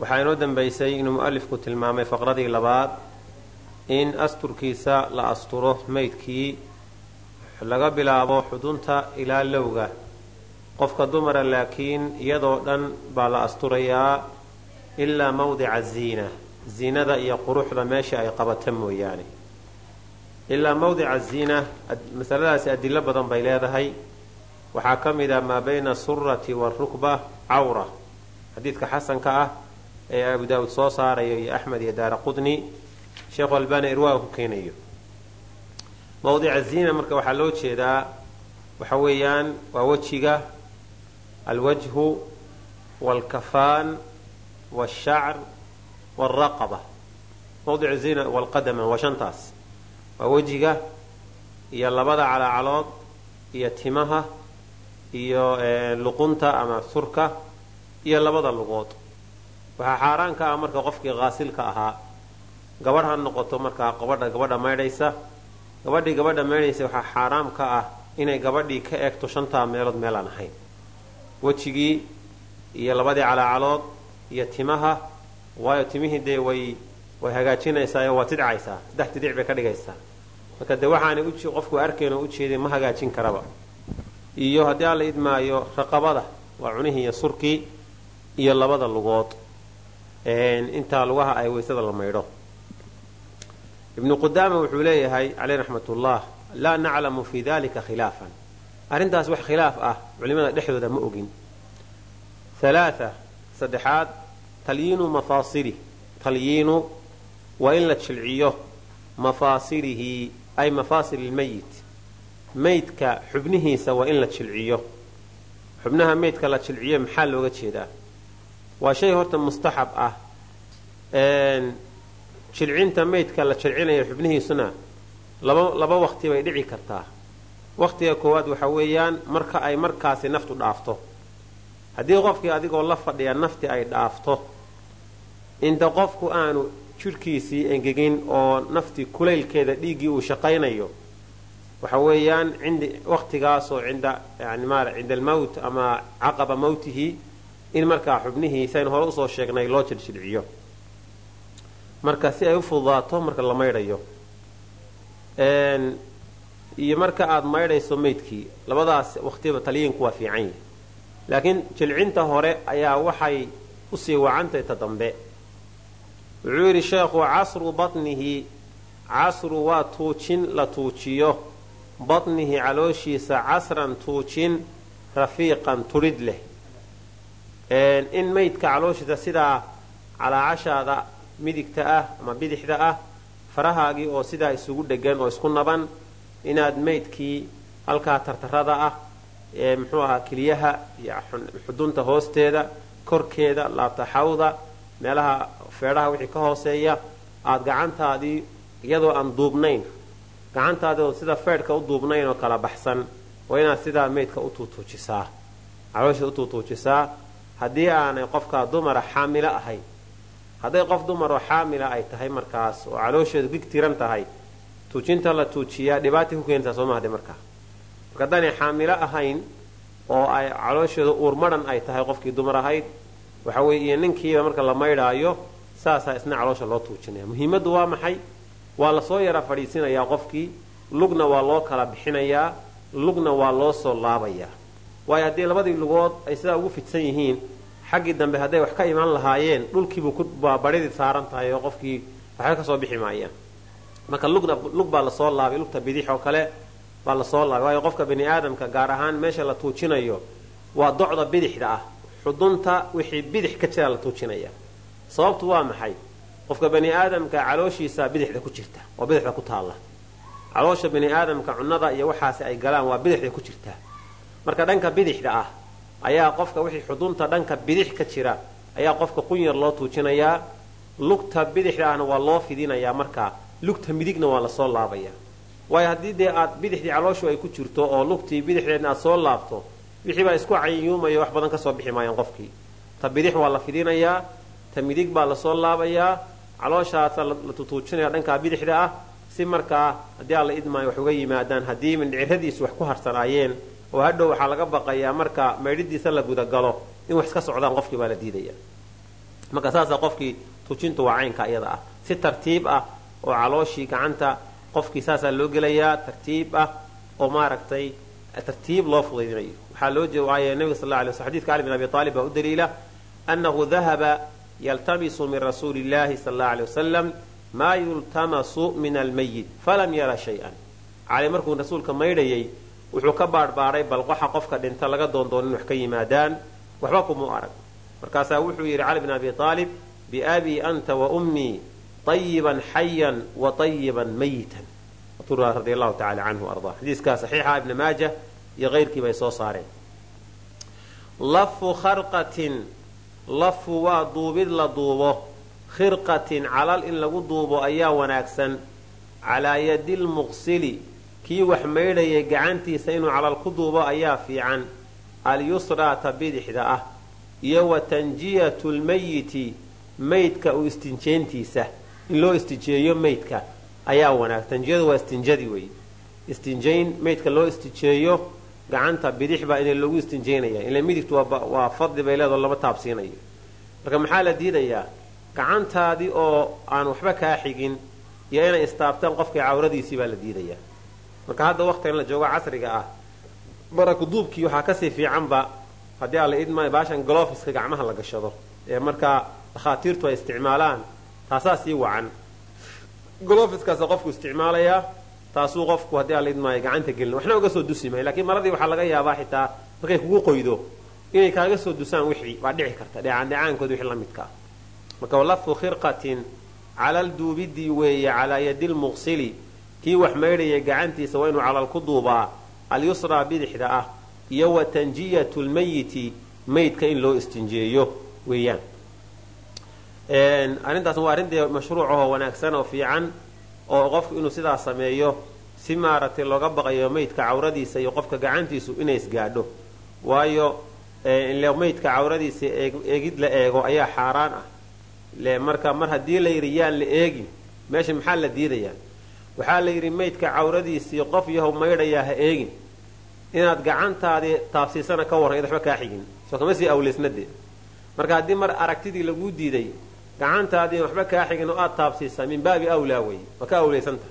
waxaa inoo dambaysay inuu mu'alifku tilmaamay faqradii labaad in asturkiisa la asturo maydkii laga bilaabo xudunta ilaa lowga. Qofka dumara laakiin iyadoo dhan baa la asturayaa ilaa mawdica ziina ziinada iyo quruxda meesha ay qabata mooyaane. Ilaa mawdica ziina masaladaasi adilo badan bay leedahay. Waxaa ka mid a maa bayna asurati waarukba cawra. Xadiidka xasanka ah ee abu daawuud soo saarayo iyo axmed iyo daara qudni sheekhu albani irwaaga ku keenayo. Mawdica ziina marka waxaa loo jeedaa waxa weeyaan waa wejiga alwajhu waalkafaan waalshacr waalraqaba mawdicu ziina waalqadama waa shantaas. Waa wejiga iyo labada calaacalood iyo timaha iyo luqunta ama surka iyo labada lugood waxaa xaaraan ka ah marka qofkii qaasilka ahaa. Gabadh ha noqoto markaa gabadha gabadha maydhaysa. Gabadhii gabadha maydhaysa waxaa xaaraam ka ah inay gabadhii ka eegto shantaa meelood meelaan ahayn. Wejigii iyo labadii calaacalood iyo timaha waayo timihii dee way way hagaajinaysaa waa tidcaysaa. Saddex tidic bay ka dhigaysaa. Marka dee waxaanay qofku arkayn oo ujeedin ma hagaajin karaba. Iyo haddii alla idmaayo raqabada waa cunihii iyo surkii iyo labada lugood intaa lugaha ay weysada la maydho. Ibnu qudaama wuxuu leeyahay caleyh raxmatullah laa naclamu fi dalika khilaafan. Arrintaas wax khilaaf ah culimada dhexdooda ma ogin. Halaaa saddexaad talyiinu mafaasili talyiinu waa in la jilciyo mafaasilihi ay mafaasil lmeyit meydka xubnihiisa waa in la jilciyo. Xubnaha meydka la jilciyo maxaa looga jeedaa waa shay horta mustaxab ah. Jilcinta meydka la jilcinaya xubnihiisuna laba waqti bay dhici kartaa. Waqtiga koowaad waxa weeyaan marka ay markaasi naftu dhaafto. Haddii qofkii adigoo la fadhiya nafti ay dhaafto inta qofku aanu jidhkiisii engegin oo nafti kulaylkeeda dhiiggii uu shaqaynayo waxa weeyaan cindi waqtigaasoo cinda almowt ama caqaba mowtihi in markaa xubnihii saynu hore u soo sheegnay loo jiljilciyo marka si ay u fududaato marka la maydhayo. Iyo marka aada maydhayso meydkii labadaas waqtiba talyiinku waa fiican yihi laakiin jilcinta hore ayaa waxay u sii wacantahy ta dambe. Wuxuu yidhi sheekhu casru batnihi casru waa tuujin la tuujiyo. Batnihi calooshiisa casran tuujin rafiiqan tudhid leh in maydka calooshiisa sidaa calaacashaada midigta ah ama bidixda ah farahaagii oo sidaa isugu dhegan oo isku naban inaad maydkii halkaa tartarada ah ee muxuu ahaa keliyaha iyo xudunta hoosteeda korkeeda laabtaxawda meelaha feedhaha wixii ka hooseeya aada gacantaadii iyadoo aan duubnayn gacantaadii oo sida feedhka u duubnayn oo kala baxsan waa inaad sidaa maydka u tuutuujisaa caloosha u tuutuujisaa haddii aanay qofkaa dumara xaamilo ahayn hadday qof dumaroo xaamila ay tahay markaas oo caloosheedu gig tiran tahay tuujinta la tuujiyaa dhibaatay ku keenaysaa soo mahade markaa. Marka haddaanay xaamilo ahayn oo ay caloosheedu uurmadhan ay tahay qofkii dumar ahayd waxa weye iyo ninkiiba marka la maydhaayo saasaa isna caloosha loo tuujinaya muhiimaddu waa maxay? Waa la soo yara fadhiisinayaa qofkii lugna waa loo kala bixinayaa lugna waa loo soo laabayaa waayo haddii labadii lugood ay sidaa ugu fidsan yihiin xaggii dambe hadday wax ka imaan lahaayeen dhulkiibuu badhidii saaran tahay oo qofkii waxba ka soo bixi maayaan marka lug baa la soo laabay lugta bidix oo kale baa la soo laabay. Waayo qofka bani aadamka gaar ahaan meesha la tuujinayo waa docda bidixda ah. Xudunta wixii bidix ka jira la tuujinaya. Sababtu waa maxay? Qofka bani aadamka calooshiisa bidixda ku jirta oo bidixda ku taalla. Caloosha bani aadamka cunnada iyo waxaasi ay galaan waa bidixda ku jirtaa marka dhanka bidixda ah ayaa qofka wixii xudunta dhanka bidix ka jira ayaa qofka qunyar loo tuujinayaa lugta bidixda ahna waa loo fidinayaa markaa lugta midigna waa la soo laabayaa waayo haddii dee aad bidixdii calooshu ay ku jirto oo lugtii bidixdeedna aad soo laabto wixii baa isku cayuumaya wax badan ka soo bixi maayaan qofkii. Ta bidix waa la fidinayaa ta midig baa la soo laabayaa calooshaasa la tutuujinaya dhankaa bidixda ah si markaa haddii aan la idmaayo wax uga yimaadaan haddii mindhiciradiisu wax ku harsanaayeen oo hadhow waxaa laga baqayaa marka maydhidiisa la gudagalo in wax iska socdaan qofkii baa la diidaya. Marka saasa qofkii tuujintu waa caynka iyada ah. Si tartiib ah oo calooshii gacanta qofkii saasaa loo gelayaa tartiib ah oo maaragtay tartiib loo fudaydinayo waxaa loo jeewaaya nabiga sal alay sl xadidka cali bin abi aalib baa u daliila annahu dahaba yaltamisu min rasuuli illahi sal allau alay wasalam maa yultamasu min almayit falam yara shay-an. Cali markuu rasuulka maydhayay wuxuu ka baadhbaadhay bal waxa qofka dhinta laga doondoon in wax ka yimaadaan waxba kumuu arag. Markaasaa wuxuu yidhi cali bin abi aalib biabii anta wa ummii ayiban xayan wa ayiban mayitan radi allahu tacala canhu ardaa xadiiskaa saxiixa ibna maaja iyo keyrkiiba ay soo saareen. Lafu kharqatin lafu waa duubid la duubo. Khirqatin calal in lagu duubo ayaa wanaagsan. Calaa yadi lmuqsili kii wax maydhayay gacantiisa inuu calal ku duubo ayaa fiican. Alyusraata bidixda ah. Iyo wa tanjiyatu lmayiti maydka u istinjeentiisa in loo istinjeeyo maydka ayaa wanaag. Tanjiyadu waa istinjadi wey istinjayn maydka loo istijeeyo gacanta bidix baa ina loogu istinjaynaya. Ila midigtu waa fadli bay leedoo lama taabsiinayo marka maxaa la diidayaa? Gacantaadii oo aan waxba kaa xigin iyo inay istaabtaan qofkii cawradiisii baa la diidayaa marka hadda waqtigan la joogo casriga ah barakuduubkii waxaa ka sii fiicanba haddii alla idma baashan golofiska gacmaha la gashado ee markaa dakhaatiirtu ay isticmaalaan taasaa sii wacan. Golofiskaasa qofku isticmaalayaa taasuu qofku haddii alla idmaayo gacanta gelin. Waxna uga soo dusi maayo lakiin maradii waxaa laga yaabaa xitaa markay kugu qoydo inay kaaga soo dusaan wixii waa dhici karta dheecaandhecaankoodi wixii la midkaa marka walafu khirqatin calal duubidii weeye calaa yadi lmuqsili kii wax maydhaya gacantiisa waa calal ku duubaa alyusraa bidixda ah iyo wa tanjiyatu lmayiti maydka in loo istinjeeyo weeyaan. Arrintaas waa arrintii mashruucahoo wanaagsan oo fiican oo qofku inuu sidaa sameeyo si maaragtay looga baqayo maydka cawradiisa iyo qofka gacantiisu inay isgaadho. Waayo ile maydka cawradiisa eegid la eego ayaa xaaraan ah. Marka mar haddii la yidhi yaan la eegin meesha maxaa la diidayaa waxaa la yidhi maydka cawradiisii qof yahow maydhayaa ha eegin. Inaad gacantaadii taabsiisana ka warran id waxba kaa xigin. Soo kama sii awleysnade marka haddii mar aragtidii laguu diiday gacantaadii waxba kaa xigin oo aad taabsiisaa min baabi awlaa wey waa ka awleysanta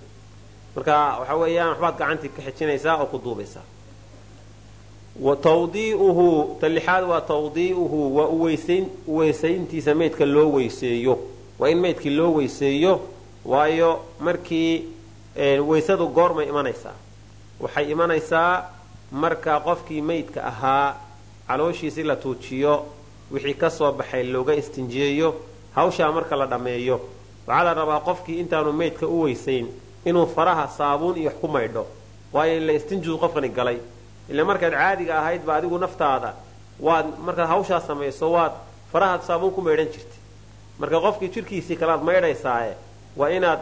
marka waxa weeyaan waxbaad gacantii ka xijinaysaa oo ku duubaysaa tawdiiuhu ta lixaad waa tawdii'uhu waa uweysayntiisa maydka loo weyseeyo. Waa in maydkii loo weyseeyo waayo markii weysadu goormay imanaysaa. Waxay imanaysaa marka qofkii maydka ahaa calooshiisi la tuujiyo wixii ka soo baxay looga istinjeeyo hawshaa marka la dhammeeyo. Waxaa la rabaa qofkii intaanu meydka u weysayn inuu faraha saabuun iyo wax ku maydho. Waayo ila istinjuu qofkani galay. Ila markaad caadiga ahaydba adigu naftaada waad markaad hawshaa samayso waad farahaad saabuun ku maydhan jirta marka qofkii jidhkiisii kalead maydhaysaaye waa inaad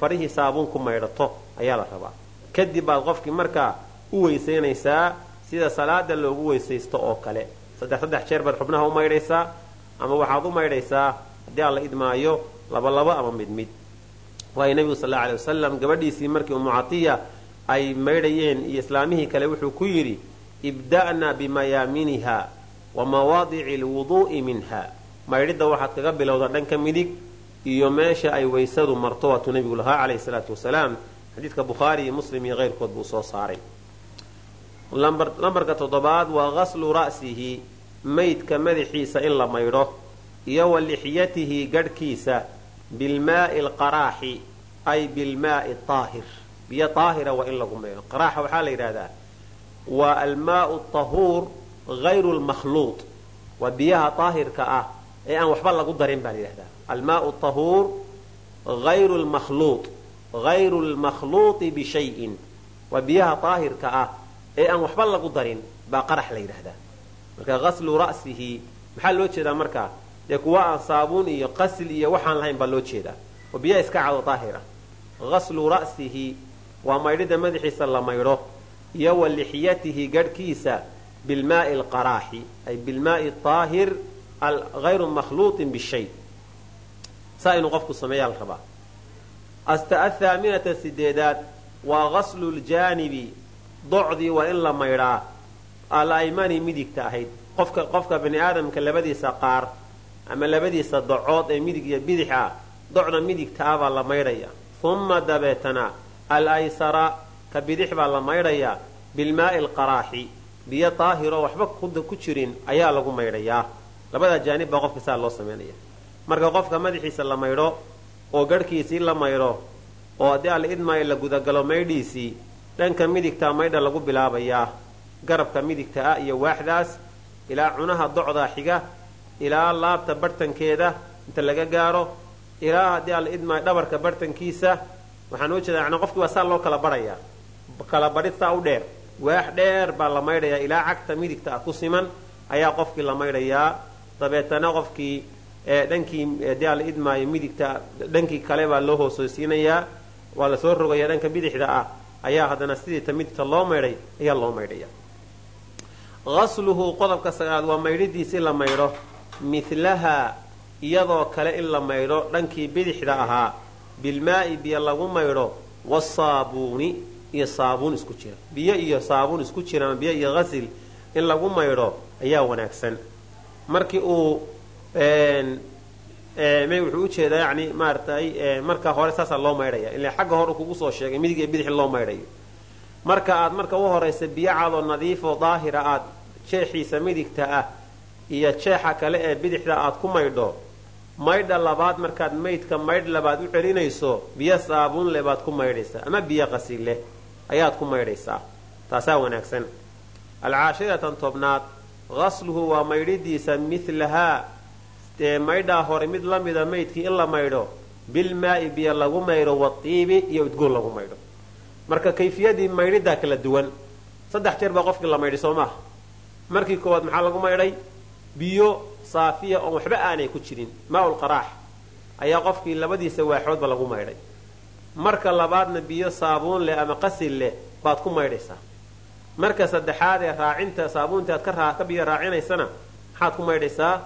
farihii saabuun ku maydhato ayaa la rabaa. Kadib baad qofkii markaa u weysaynaysaa sida salaada loogu weysaysto oo kale. Saddex saddex jeer baad xubnaha u maydhaysaa ama waxaad u maydhaysaa haddii aan la idmaayo labalabo ama mid mid. Waayo nebigu sal alla alay wasalam gabadhiisii markii umu catiya ay maydhayeen iyo islaamihii kale wuxuu ku yidhi ibda'na bimayaaminiha wa mawaadici lwuduu'i minha maydhidda waxaad kaga bilowda dhanka midig iyo meesha ay weysadu marto waatuu nebigu lahaa calayhi salaatu wasalaam. Xadiidka bukhaari iyo muslim iyo keyrkood buu soo saaray. Lambarka toddobaad waa qaslu ra'sihi maydka madaxiisa in la maydho iyo wa lixyatihi gadhkiisa bilmaa'i alqaraaxi ay bilmaa'i aahir biyo aahira waa in lagu maydho. Qaraaxa waxaa la yidhahdaa waa almaau tahuur hayru lmakhluuq waa biyaha daahirka ah ee aan waxba lagu darin baa la yidhahdaa almaau tahuur hayru lmakhluuq hayru lmakhluuqi bishayin waa biyaha daahirka ah ee aan waxba lagu darin baa qarax la yidhahdaa marka qaslu ra'sihi maxaa loo jeedaa markaa dee kuwa aan saabuun iyo qasil iyo waxaan lahayn baa loo jeedaa oo biyaha iska cado daahira qaslu ra'sihi waa maydhida madaxiisa la maydho iyo wa lixyatihi gadhkiisa bilmaa'i saa inuu qofku sameeyaa rabaa. Asta athaaminata sideedaad waa qaslu ljaanibi docdii waa in la maydhaa alaymani midigta ahayd. Qofka bani aadamka labadiisa qaar ama labadiisa docood ee midig iyo bidix ah docda midigta ah baa la maydhaya humma dabeetana al aysara ka bidix baa la maydhayaa bilmaa'i alqaraaxi biyo daahiro waxba ku jirin ayaa lagu maydhayaa labada jaanib baa qofka saa loo samaynaya marka qofka madaxiisa la maydho oo garhkiisii la maydho oo haddii alla idmaayo la gudagalo maydhiisii dhanka midigtaa maydha lagu bilaabayaa garabka midigta ah iyo waaxdaas ilaa cunaha docdaa xiga ilaa laabta barhtankeeda inta laga gaaro ilaa haddii alla dhabarka barhtankiisa waxaan oo jeedaa qofkii waa saa loo kala badhayaa kala badhid saa u dheer. Waax dheer baa la maydhayaa ilaa cagta midigta ah ku siman ayaa qofkii la maydhayaa. Dabeetana qofkii dhankii haddii alla idmaayo midigta dhankii kale baa loo hooseysiinayaa waa la soo rogayaa dhanka bidixda ah. Ayaa haddana sidii ta loo maydhay ayaa loo maydhaya. Qasluhu qodobka sagaalaad waa maydhidiisi la maydho. Mihlahaa iyadoo kale in la maydho dhankii bidixda ahaa. Bilmaa'i biyo lagu maydho. Wasaabuuni iyo saabuun isku jira. Biyo iyo saabuun isku jira ama biyo iyo qasil in lagu maydho ayaa wanaagsan. Markii uu wuxuu u jeedaa yani maaratay marka hore saasaa loo maydhaya. Ilaa xagga hore kugu soo sheegay midig bidix loo maydhayo. Marka aad marka u horaysa biyo cadoo nadiifoo daahira aad jeexiisa midigta ah iyo jeexa kale ee bidixda aad ku maydho maydha labaad markaad maydka maydh labaad u celinayso biyo saabuun leh baad ku maydhaysaa ama biyo qasil leh ayaad ku maydhaysaa. Taasaa wanaagsan. Alcaashiratan tobnaad qasluhu waa maydhidiisa mihlahaa dee maydhaa hore mid la mida maydkii in la maydho bilmaa'i biyo lagu maydho watiibi iyo udgoon lagu maydho. Marka kayfiyadii maydhidaa kala duwan saddex jeer baa qofkii la maydhay soo maaha markii koowaad maxaa lagu maydhay? Biyo saafiya oon waxba aanay ku jirin. Maaul qaraax. Ayaa qofkii labadiisa waaxoodba lagu maydhay. Marka labaadna biyo saabuun leh ama qasil leh baad ku maydhaysaa. Marka saddexaad ee raacinta saabuunta aad ka biyo raacinaysana maxaad ku maydhaysaa?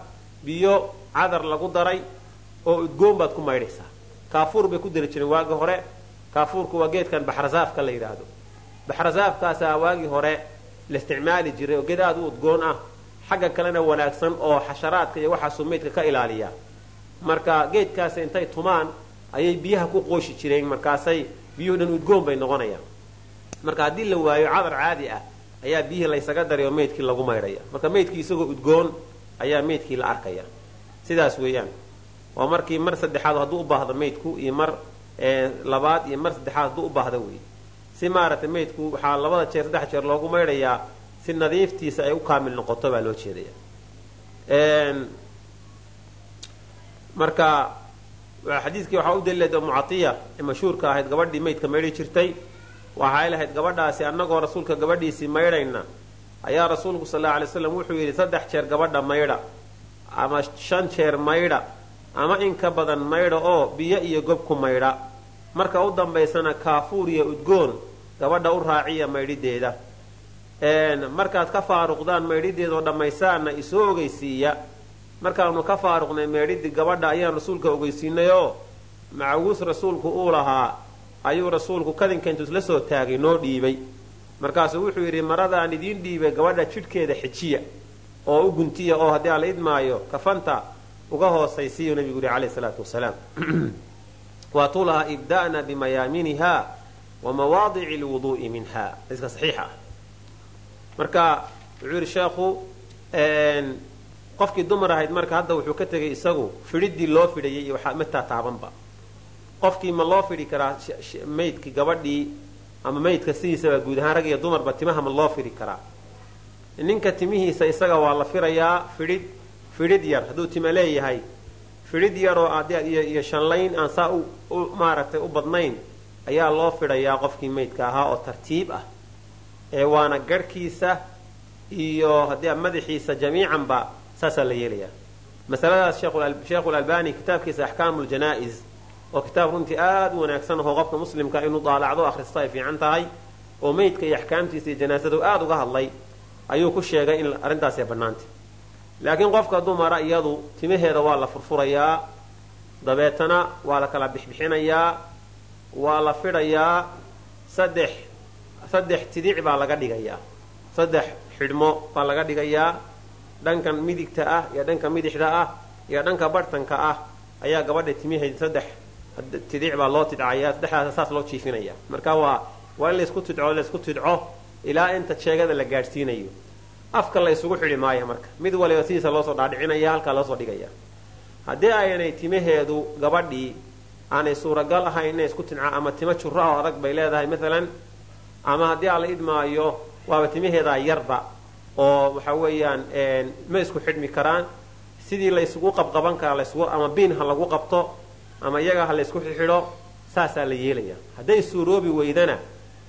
Biyo cadar lagu daray oo udgoon baad ku maydhaysaa. Kaafuur bay ku dari jireen waagii hore. Kaafuurku waa geedkan baxrasaafka la yidhaahdo baxrasaafkaasaa waagii hore la isticmaali jiray oo geed aad u udgoon ah xagga kalena wanaagsan oo xasharaadka iyo waxaa sumaydka ka ilaaliya. Marka geedkaasi intay tumaan ayay biyaha ku qooshi jireen markaasay biyuhu dhan udgoon bay noqonayaan. Marka haddii la waayo cadar caadi ah ayaa biyihii laysaga daray oo meydkii lagu maydhaya. Marka meydkii isagoo udgoon ayaa meydkii la arkaya sidaas weeyaan. Waa markii mar saddexaad hadduu u baahdo meydku iyo mar labaad iyo mar saddexaad hadduu u baahdo wey si maaragtay meydku waxaa labada jeer saddex jeer loogu maydhayaa si nadiiftiisa ay u kaamil noqoto baa loo jeedaya marka xadiiskii waxaa u daliilad mucaiya ee mashhuurka ahayd gabadhii maydka maydhi jirtay. Waxay lahayd gabadhaasi annagoo rasuulka gabadhiisii maydhayna. Ayaa rasuulku sal alla alay slam wuxuu yidhi saddex jeer gabadha maydha ama shan jeer maydha ama in ka badan maydha oo biyo iyo gob ku maydha marka u dambaysana kaafuur iyo udgoon gabadha u raaciya maydhideeda markaad ka faaruqdaan maydhideedoo dhammaysaanna isoo ogeysiiya markaanu ka faaruqnay meedhidii gabadha ayaan rasuulka ogeysiinayoo macawuus rasuulku uu lahaa ayuu rasuulku kadinka intuu soo taagay noo dhiibay. Markaasuu wuxuu yidhi maradaan idiin dhiibay gabadha jidhkeeda xejiya oo u guntiya oo haddii ala idmaayo kafanta uga hoosaysiiyu nabigu yihi calayhi salaatu wasalaam. Waatuu lahaa ibda'na bimayaaminiha wa mawaadici lwuduu'i minha. Iska saxiixa. Marka wuxuu yidhi sheekhu qofkii dumar ahayd marka hadda wuxuu ka tegay isagu fidhiddii loo fidhayay iyo mataa taabanba. Qofkii ma loo fidhi karaa maydkii gabadhii ama maydka sidiisaba guud ahaan rag iyo dumarba timaha ma loo fidhi karaa ninka timihiisa isaga waa la firayaa fidhid fidhid yar. Hadduu tima leeyahay fidhid yaroo iyo shanlayn aan saa maaragtay u badnayn ayaa loo fidhayaa qofkii maydka ahaa oo tartiib ah. Ee waana garhkiisa iyo haddii madaxiisa jamiicanba saasaa la yeelayaa. Masaladaas sheekhu albani kitaabkiisa axkaamu ljanaa-is oo kitaab runtii aada u wanaagsan ahoo qofka muslimka inuu daalacdo akhristo ay fiican tahay oo meydka iyo axkaamtiisa iyo janaasadu aada uga hadlay ayuu ku sheegay in arrintaasay bannaantay. Laakiin qofka dumara iyadu timaheeda waa la furfurayaa dabeetana waa la kala bixbixinayaa waa la fidhayaa saddex saddex tidic baa laga dhigayaa. Saddex xidhmo baa laga dhigayaa. Dhankan midigta ah iyo dhanka midixda ah iyo dhanka barhtanka ah ayaa gabadha timiheed saddex tidic baa loo tidcayaa saddexdaas saas loo jiifinaya. Marka waa waa in laysku tidco laysku tidco ilaa inta jeegada la gaadhsiinayo. Afka la ysugu xidhi maayo marka. Mid waliba sidiisa loosoo dhaadhicinaya halkaa loosoo dhigaya. Haddii aynay timaheedu gabadhii aanay suuragal ahayn inay isku tidca ama timo juro oo adag bay leedahay maalan ama haddii aan la idmaayo waaba timaheedaa yarba oo waxa weeyaan ma isku xidhmi karaan. Sidii laysugu qabqaban karaa ama biin ha lagu qabto ama iyaga ha laysku xidho saasaa la yeelaya hadday suuroobi weydana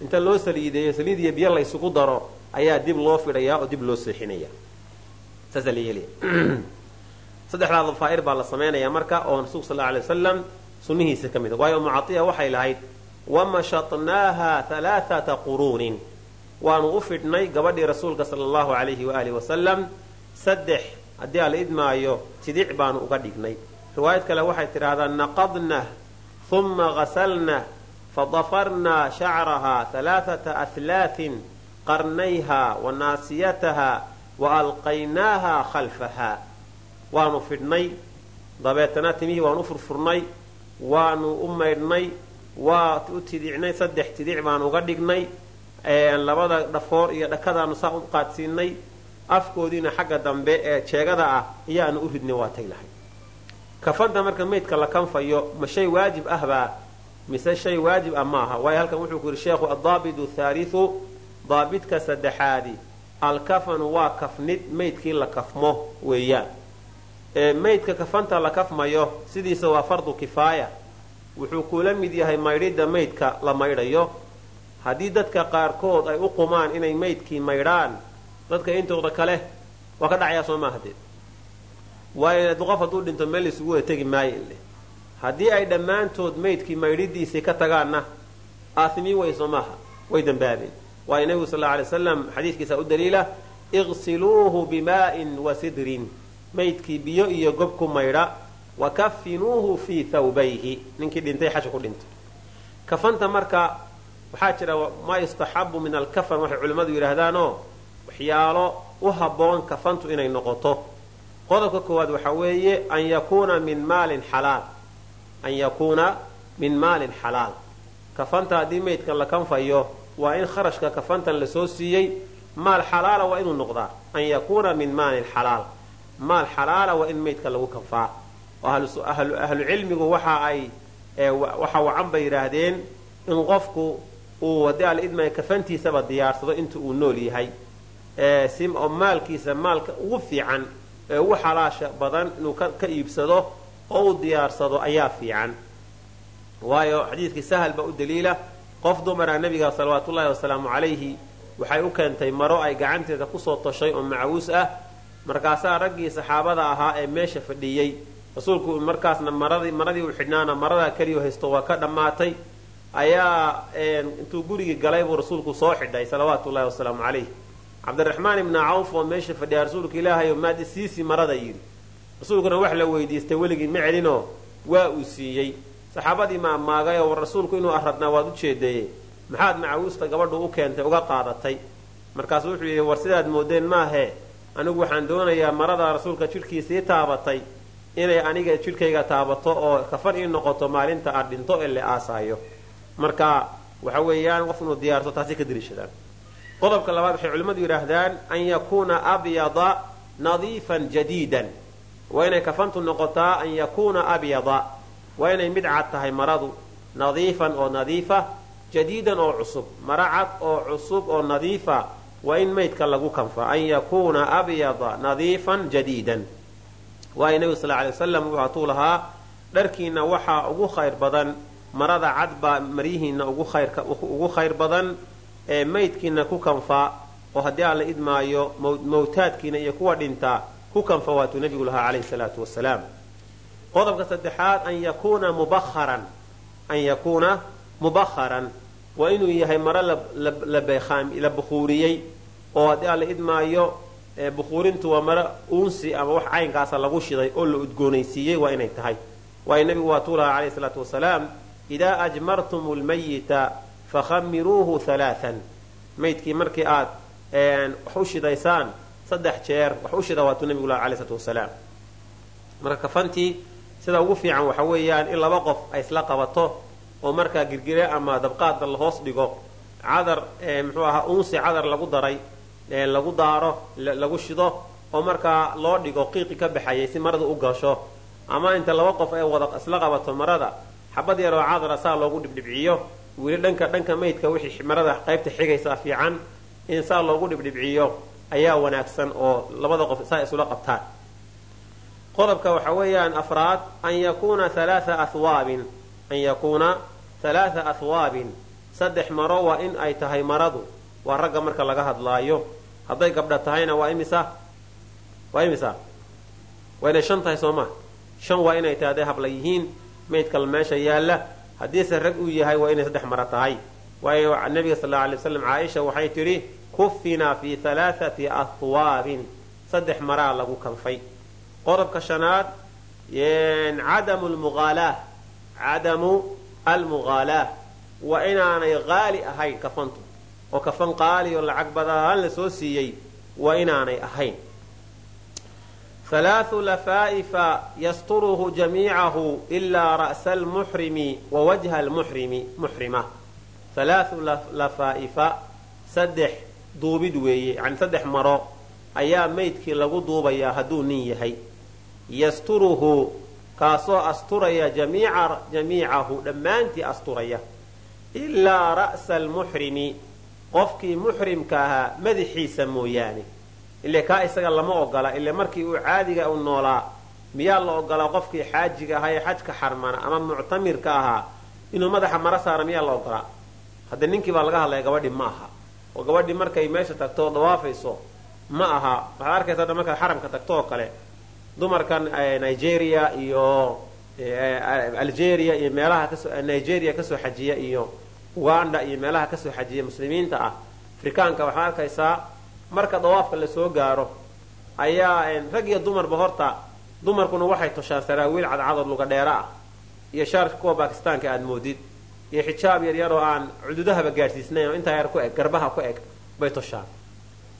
inta loo saliideeyo saliid iyo biyo laysugu daro ayaa dib loo fidhayaa oo dib loo seexinaya saasaa la yeelaya saddexdaa dafaa'ir baa la samaynayaa marka oo rasuulka sal alay wasalam sunnihiisa ka mid a waayo mucaiya waxay lahayd wamashatnaaha halaaata quruunin. Waanu u fidhnay gabadhii rasuulka sala allahu alayhi waalihi wasalam saddex haddii aan la idmaayo tidic baanu uga dhignay. Riwaayad kale waxay tidhaahdaa naqadnah uma ghasalnah fadafarnaa shacrahaa halaaata ahlaatin qarnayha wa naasiyataha wa alqaynaaha khalfaha waanu fidhnay dabeetana timihii waanu furfurnay waanu u maydhnay waa u tidicnay saddex tidic baanu uga dhignay labada dhafoor iyo dhakadaanu saa u qaadsiinay afkoodiina xagga dambe ee jeegada ah ayaanu u ridnay waa tay lahay kafanta marka maydka la kanfayo ma shay waajib ahbaa mise shay waajib ah maaha waayo halkan wuxuu ku yidhi sheekhu addaabitu thaalithu daabidka saddexaadi. Alkafanu waa kafnid maydkii la kafmo weeyaan. Maydka kafanta la kafmayo sidiisa waa fardu kifaaya. Wuxuu kula mid yahay maydhidda maydka la maydhayo. Haddii dadka qaarkood ay u qumaan inay maydkii maydhaan dadka intooda kale waa ka dhacayaa soo maaha dee waayo qof hadduu dhinto meel isugu wada tegi maayo ile haddii ay dhammaantood maydkii maydhidiisii ka tagaanna aasimiin weyso maaha way dambaabeen. Waayo nebigu sal alay wasalam xadiiskiisa u daliila iqsiluuhu bimaa'in wa sidrin. Maydkii biyo iyo gob ku maydha wa kafinuuhu fii thawbayhi. Ninkii dhintay xasha ku dhintay. Kafanta marka waxaa jira maa yustaxabu min alkafan waxay culimmadu yidhaahdaanoo waxyaalo u habboon kafantu inay noqoto. Qodobka koowaad waxaa weeye an yakuuna min maalin xalaal an yakuuna min maalin xalaal. Kafanta haddii maydka la kanfayo waa in kharashka kafantan la soo siiyey maal xalaala waa inuu noqdaa an yakuuna min maalin xalaal. Maal xalaala waa in maydka lagu kanfaa. Ahlucilmigu waxa wacan bay yidhaahdeen in qofku uu haddii alidmaya kafantiisaba diyaarsado inta uu nool yahay. Oo maalkiisa maalka ugu fiican ee ugu xalaasha badan inuu ka iibsado oo uu diyaarsado ayaa fiican. Waayo xadiidkii sahal baa u daliila qof dumara nebiga salawaatullaahi wasalaamu calayhi waxay u keentay maro ay gacanteeda ku soo toshay oo macawuus ah. Markaasaa raggii saxaabada ahaa ee meesha fadhiyey. Rasuulku markaasna maradii uu xidhnaana maradaa keliya haysto waa ka dhammaatay. Ayaa intuu gurigii galay buu rasuulku soo xidhay salawaatullaahi wasalaamu calayh cabdiraxmaan ibna cawf oo meesha fadhiya rasuulka ilaahayo maad isiisi marada yidhi rasuulkuna wax la weydiistay weligii ma celinoo waa uu siiyey. Saxaabadii ma amaagay oo rasuulku inuu aradnaa waad u jeedeeye maxaad macawuusta gabadhu u keentay uga qaadatay. Markaasu wuxuu yidhi war sidaad moodeen maahee anigu waxaan doonayaa marada rasuulka jidhkiisii taabatay inay aniga jidhkayga taabato oo kafan ii noqoto maalinta aad ee la aasaayo. Marka waxa weeyaan qof inuu diyaarto taasi ka daliishadaan qodobka labaad waxay culimmadu yidhaahdaan an yakuuna abyada nadiifan jadiidan waa inay kafantu noqotaa an yakuuna abyada. Waa inay mid cad tahay maradu. Nadiifan oo nadiifa jadiidan oo cusub. Mara cad oo cusub oo nadiifa waa in maydka lagu kanfa. An yakuuna abyada nadiifan jadiidan. Waayo nebigu sal lay wasalam wuxuu hatuu lahaa dharkiina waxaa ugu khayr badan marada cad baa maryihiina ugu khayr badan ee maydkiina ku kanfa. Oo haddii aan la idmaayo mawtaadkiina iyo kuwa dhintaa ku kanfa waatuu nebigu lahaa calayhi salaatu wasalaam. Qodobka saddexaad an yakuuna mubaharan an yakuuna mubakharan. Waa inuu yahay maro la bukhuuriyey oo haddii aan la idmaayo bukhuurintu waa maro uunsi ama wax caynkaasa lagu shiday oo la udgoonaysiiyey waa inay tahay. Waayo nebigu waa tuulaha calayhi salaatu wasalaam idaa ajmartum lmayita fakhamiruuhu halaaan maydkii markii aad wax u shidaysaan saddex jeer wax u shida waatuu nebigu laha alayhi salaatu wasalaam. Marka kafantii sida ugu fiican waxa weeyaan in laba qof ay isla qabato oo markaa girgire ama dabqaadda la hoos dhigo. Cadar muxuu ahaa uunsi cadar lagu daray lagu daaro lagu shido oo markaa loo dhigo qiiqi ka baxayay si marada u gasho. Ama inta laba qof ay wada isla qabato marada xabad yaroo cadara saa loogu dhibdhibciyo weli dhanka dhanka maydka wixii marada qaybta xigaysaa fiican in saa loogu dhibdhibciyo ayaa wanaagsan oo labada qof saa isula qabtaan. Qodobka waxa weeyaan afraad an yakuuna halaaa ahwaabin an yakuuna halaaa ahwaabin saddex maro waa in ay tahay maradu waa ragga marka laga hadlaayo. Hadday gabdha tahayna waa imisa waa imisa waa inay shan tahay soo maa shan waa inay tahay hadday habla yihiin maydkal meesha yaalla. Haddiise rag uu yahay waa inay saddex maro tahay. Waayo nabiga sal alay waslam caaisha waxay tidhi kufinaa fi halaaati ahwaabin saddex maraa lagu kanfay. Qodobka shanaad cadamu lmuqaalaa cadamu almuqaalaa waa inaanay qaali ahayn kafantu. Oo kafan qaali oo lacag badaan la soo siiyey waa inaanay ahayn. Halaau lafaa'ifa yasturuhu jamiicahu ilaa ra'sa almuxrimi wa wajha almuxrimi muxrima halaau lafaa'ifa saddex duubid weeye yani saddex maro ayaa maydkii lagu duubayaa hadduu nin yahay. Yasturuhu kaasoo asturaya jamiicahu dhammaantii asturaya. Ilaa ra'sa almuxrimi qofkii muxrimka ahaa madaxiisa mooyaane. Ile kaa isaga lama ogola ile markii uu caadiga u noolaa miyaa la ogolaa qofkii xaajiga ahaa ee xajka xarmana ama muctamirka ahaa inuu madaxa mara saara miyaa la ogolaa hadde ninkii baa laga hadlaya gabadhi ma aha oo gabadhii markay meesha tagto dawaafayso ma aha. Waxaad arkaysa markaad xaramka tagto oo kale dumarkan nigeria iyo algeria iyo meelaha ka soo nigeria ka soo xajiya iyo uganda iyo meelaha ka soo xajiya muslimiinta ah afrikaanka waxaad arkaysaa marka dawaafka la soo gaaro ayaa rag iyo dumarba horta dumarkuna waxay toshaan saraawiil cadcadood luga dheera ah iyo shaarka kuwa bakistaanka aad moodid iyo xijaab yaryar oo aan cududahaba gaadhsiisnayn oo intaa yar ku eg garbaha ku eg bay toshaan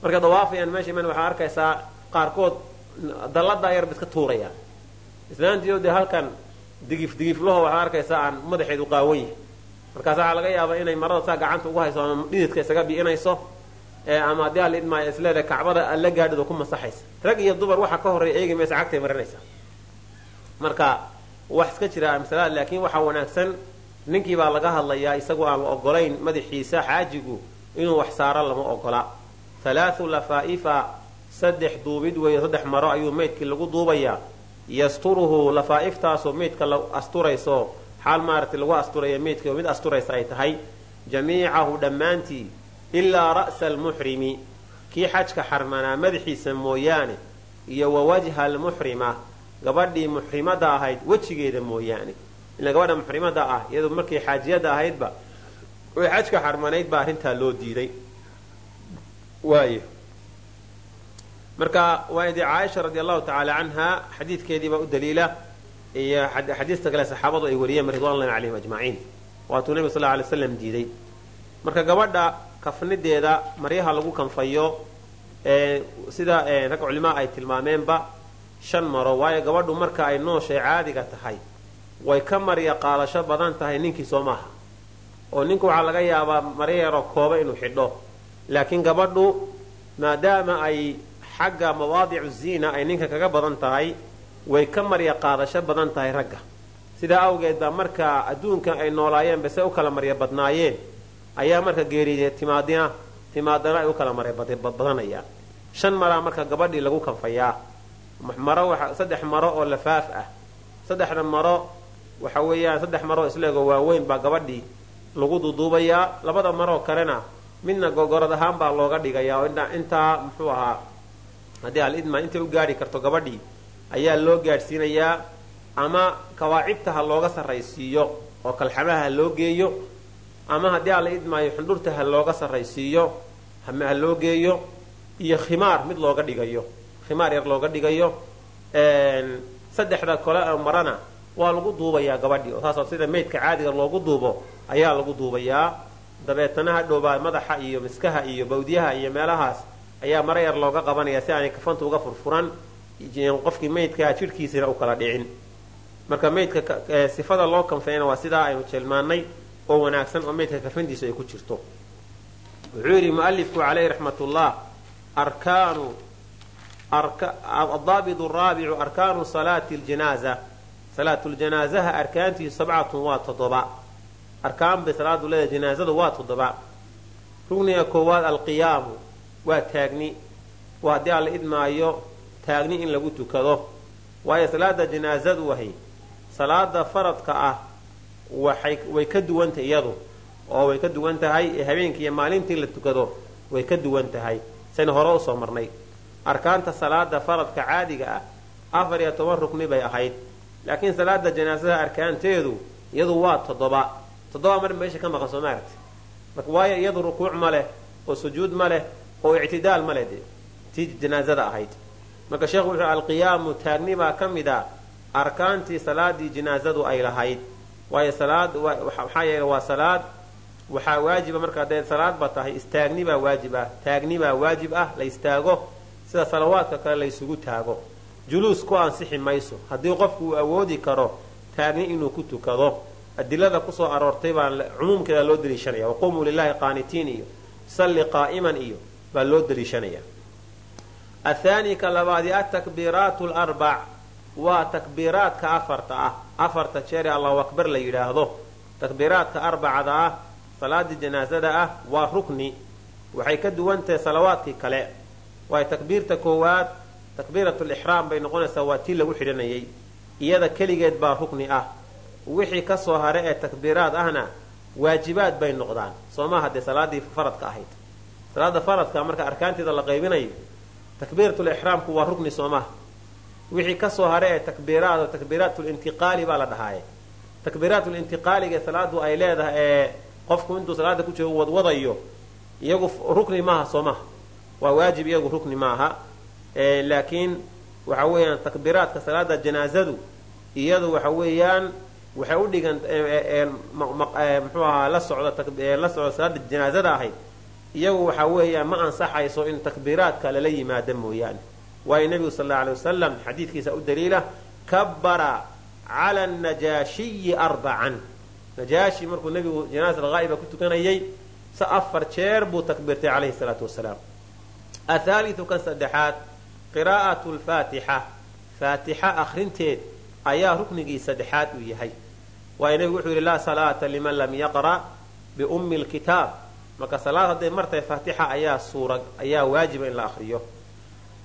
marka dawaafayaan meesha iman waxaad arkaysaa qaarkood dalladaa yarba iska tuurayaan. Islaantiyo dee halkan digif digiflaho waxaad arkaysaa aan madaxeedu qaawan yahay. Markaas waxaa laga yaabaa inay marada saa gacanta ugu hayso ama dhididka isaga bi'inayso ama haddii ala idmaayo isleeda kacbada alla gaadhid oo ku masaxaysa. Rag iyo dumar waxa ka horreeya eegi maysa cagtay marinaysa. Marka wax iska jira masalada laakiin waxaa wanaagsan ninkii baa laga hadlayaa isagoo aan la ogolayn madaxiisa xaajigu inuu wax saaro lama ogola halaau lafaa'ifa saddex duubid weeye saddex maro ayuu maydkii lagu duubayaa yasturuhu lafaa'iftaasoo meydka la asturayso xaal maaragtay lagu asturayo meydka mid asturaysa ay tahay. Jamiicahu dhammaantii ilaa ra'sa almuxrimi kii xajka xarmanaa madaxiisa mooyaane iyo wa wajha almuxrima gabadhii muxrimada ahayd wejigeeda mooyaane ila gabadha muxrimada ah iyadu markay xaajiyada ahaydba oy xajka xarmanayd baa arrintaa loo diiday. Waay marka waayadii caaisha radi allahu tacaala canha xadiidkeediibaa u daliila iyo xadiista kale saxaabadu ay wariyeen ridwan llahi calayhim ajmaciin. Waatuu nebigu sal alay slam diiday. Marka gabadha kafnideeda maryaha lagu kanfayo sida rag culimaa ay tilmaameenba shan maro waayo gabadhu marka ay nooshay caadiga tahay way ka marya qaadasho badan tahay ninkii soo maaha. oo ninku waxaa laga yaabaa maryo yaroo kooba inuu xidho. laakiin gabadhu maadaama ay xagga mawaadicu ziina ay ninka kaga badan tahay way ka marya qaadasho badan tahay ragga. Sidaa awgeed baa marka adduunka ay noolaayeen base u kala marya badnaayeen ayaa marka geeriye timaadina timaadana ay u kala marya badanayaan. Shan maraa marka gabadhii lagu kanfayaa. Maro saddex maro oo lafaaf ah. Saddexda maro waxa weeyaan saddex maroo isleegoo waaweyn baa gabadhii lagu duduubayaa. Labada maroo kalena midna gogorad ahaan baa looga dhigayaa oo intaa muxuu ahaa haddii alidma intay u gaadhi karto gabadhii ayaa loo gaadhsiinayaa ama kawaacibta ha looga sarraysiiyo oo kalxamaha ha loo geeyo ama haddii ala idmaayo xundhurta ha looga sarraysiiyo ha loo geeyo iyo khimaar mid looga dhigayo khimaar yar looga dhigayo. Saddexda kole oo marana waa lagu duubayaa gabadhii oo saasoo sida meydka caadiga loogu duubo ayaa lagu duubayaa. Dabeetana hadhowbaa madaxa iyo miskaha iyo bawdyaha iyo meelahaas ayaa maro yar looga qabanaya si aanay kafanta uga furfuran qofkii meydkaa jidhkiisina u kala dhicin. Marka meydka sifada loo kanfeyna waa sidaa aynu tilmaannay oo wanaagsan oo meydka kafantiisu ay ku jirto. Wuxuu yidhi mualifku caleyhi raxmatullah arkaanu adaabit raabicu arkaanu salaati ljanaaza salaatuljanaazaha arkaantiisu sabcatun waa toddoba. Arkaan bay salaadu leedahay janaazadu waa toddoba. Rugniga koowaad alqiyaamu waa taagni. Waa haddii alla idmaayo taagni in lagu tukado. Waayo salaada janaazadu wahay salaada faradka ah way ka duwantah iyadu. Oo way ka duwan tahay ee habeenkii iyo maalintii la tukado way ka duwan tahay. Sayna hore u soo marnay. Arkaanta salaada faradka caadiga ah afar iyo toban rukni bay ahayd laakiin salaada janaasada arkaanteedu iyadu waa toddoba. Toddoba mar meesha ka maqan soo maaragti marka waayo iyadu rukuuc ma leh oo sujuud ma leh oo ictidaal ma leh de tii janaazada ahayd. Marka sheekhu wuxuu alqiyaamu taagni baa ka mid a arkaantii salaadii janaazadu ay lahayd. Waayo salaad maxaa yeele waa salaad waxaa waajiba marka hadday salaadba tahay istaagni baa waajib ah taagni baa waajib ah la istaago. Sida salawaadka kale laysugu taago juluus ku ansixi mayso. Haddii qofku uu awoodi karo taagni inuu ku tukado adilada ku soo aroortay baa cumuumkeeda loo daliishanaya. Waqumuu lilahi qaanitiin iyo salli qaa'iman iyo baa loo daliishanaya. Athaani labaadi atakbiiraatu larbac waa takbiiraadka afarta ah. Afarta jeer ee allahu akbar la yidhaahdo. Takbiiraadka arbacada ah salaadii janaasada ah waa rukni. Waxay ka duwan tahay salawaadkii kale. Waayo takbiirta koowaad takbiirat lixraam bay noqonaysaa waa tii lagu xidhanayay. Iyada keligeed baa rukni ah. Wixii ka soo hare ee takbiiraad ahna waajibaad bay noqdaan. Soo maaha dee salaadii faradka ahayd. Salaada faradka marka arkaanteeda la qaybinayo takbiiratulixraamku waa rukni soo maaha wixii ka soo hare ee takbiiraad oo takbiiraatulintiqaali baa la dhahaaye. Takbiiraatulintiqaaliga salaadu ay leedahay ee qofku intuu salaada ku jiro wadwadayo iyagu rukni maaha soo maaha waa waajib iyagu rukni maaha laakiin waxa weeyaan takbiiraadka salaada janaazadu iyadu waxa weeyaan waxay u dhigan mxuu ahaa la socda la socda salaada janaazada ahayd. Iyagu waxa weeyaan ma ansaxayso in takbiiraadka lala yimaada mooyaane. Waayo nebigu sal alla alay wasalam xadiidkiisa u daliila kabbara cala anajaashiyi arbacan najaashi markuu nebigu janaazat alghaa'iba ku tukanayay se afar jeer buu takbiirtay calayhi salaatu wasalaam. Athaalitu kan saddexaad qiraa'atu lfaatixa faatixa akhrinteed ayaa ruknigii saddexaad uu yahay. Waayo nebigu wuxuu yidhi laa salaata liman lam yaqra' biummi lkitaab marka salaad hadday martahay faatixa ayaa suura ayaa waajiba in la akhriyo.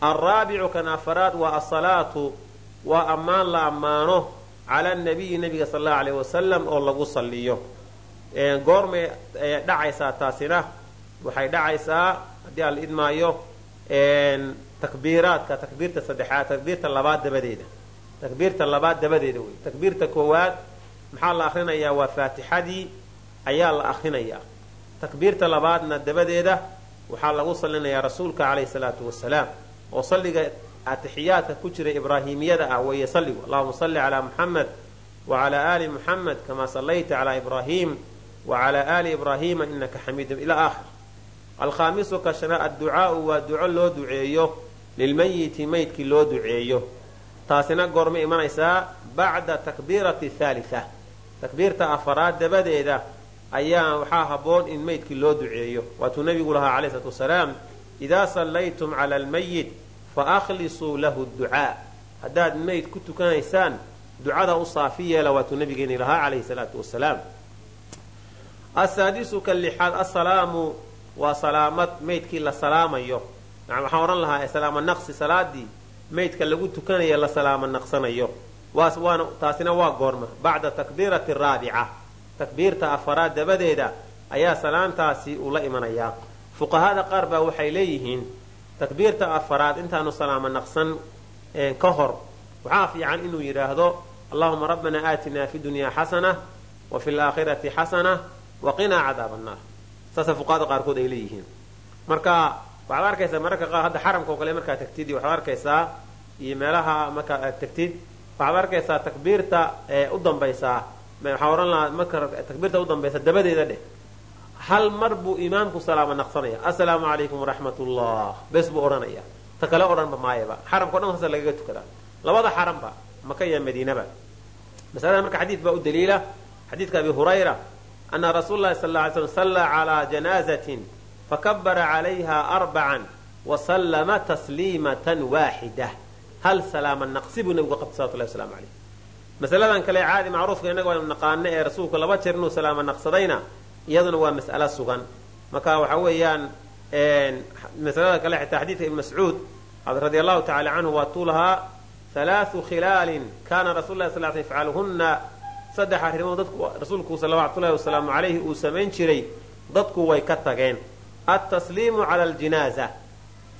Alraabicu kan afaraad waa asalaatu waa ammaan la ammaano cala nabiyi nabiga sal allahu aleyh wasalam oo lagu salliyo. Goormay dhacaysaa taasina? Waxay dhacaysaa haddii aan la idmaayo takbiiraadka takbiirta saddexaad takbiirta labaad dabadeeda takbiirta labaad dabadeeda wey takbiirta koowaad maxaa la akrinayaa waa faatixadii ayaa la akrinayaa takbiirta labaadna dabadeeda waxaa lagu salinayaa rasuulka caleyhi salaatu wasalaam oo salliga atixiyaadka ku jira ibraahimiyada ah weeye salligu allahuma salli calaa muxamed wacalaa aali muxamed kamaa sallayta calaa ibraahim wacalaa aali ibraahiima inaka xamiidun ilaa aakhir alkhaamisu ka adducaau waa duco loo duceeyo lilmayiti maydkii loo duceeyo taasina goorma imanaysaa bacda takbiirati thalitha takbiirta afaraad dabadeeda ayaa waxaa habboon in maydkii loo duceeyo waatuu nabigu lahaa caleyhi salatu wasalaam idaa sallaytum cala almayit fa akhlisuu lahu ducaa haddaad mayd ku tukanaysaan ducada u saafi yeela waatuu nabigeeni lahaa calayhi salaatu wasalaam asaadisu ka lixaad waa salaamad maydkii la salaamayo waxaan odhan lahaa salaamo naqsi salaadii? Maydka lagu tukanaya la salaamo naqsanayo. Waana taasina waa goorma. Bacda takbiirati raabica takbiirta afaraad dabadeeda ayaa salaantaasi uu la imanayaa fuqahada qaar baa waxay leeyihiin takbiirta afaraad intaanu salaamo naqsan ka hor. Waxaa fiican inuu yidhaahdo allahuma rabbana aatinaa fi dunyaa xasana wa fi laakhirati xasana wa qinaa cadaab annaar saasa fuqahada qaarkood ay leeyihiin. Marka waxaad arkaysaa mararka qaar hadda xaramka oo kale markaad tagtid waxaad arkaysaa iyo meelaha markaa aad tagtid waxaad arkaysaa takbiirta ee u dambaysaa. Waxaa odhan lahaa marka takbiirta u dambaysa dabadeeda dheh hal mar buu imaamku salaamo naqsanaya? Assalaamu calaykum waraxmat ullah bes buu odhanaya. Ta kale odhanba maayaba. Xaramka o dhan saasa lagaga tukadaa labada xaranba maka iyo madiinaba masalada marka xadiid baa u daliila. Xadiidka abi hurayra ana rasuula lahi sal ly slm sallaa calaa janaazatin fakabara calayha arbacan wasallama tasliimatan waaxida hal salaama naqsi buu nabigu qabtay salawatullahi waslamu caleyh masaladan kale caadi macruufka innaga waynu naqaano ee rasuulku laba jeer inuu salaamo naqsadayna iyaduna waa mas'alo sugan marka waxa weeyaan masalada kale xitaa xadiidka ibn mascuud radi allahu tacala canhu waa tuu halaau khilaalin kaana rasul lah sal sl yafcaluhunna saddex arrimood dadku rasuulku salawatullahi wasalaamu calayhi uu samayn jiray dadku way ka tageen altasliimu cala aljinaaza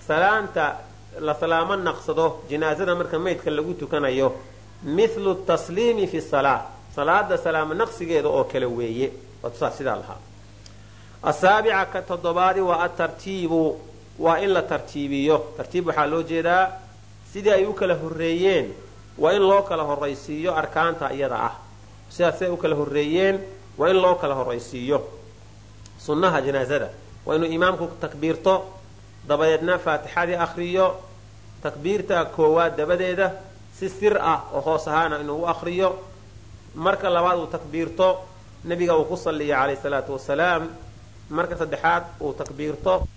salaanta la salaamo naqsado jinaazada marka maydka lagu tukanayo mithlu tasliimi fi salaa salaada salaamo naqsigeeda oo kale weeye waatusaa sidaa lahaa asaabica ka toddobaadi waa atartiibu waa in la tartiibiyo tartiib waxaa loo jeedaa sidii ay u kala horreeyeen waa in loo kala horraysiiyo arkaanta iyada ah sidaas siday u kala horreeyeen waa in loo kala horraysiiyo sunnaha janaazada waa inuu imaamku takbiirto dabadeedna faatixadii akhriyo. Takbiirta koowaad dabadeeda si sir ah oo hoos ahaana inuu u akhriyo. Marka labaad uu takbiirto nebiga uu ku salliya calayhi salaatu wasalaam. Marka saddexaad uu takbiirto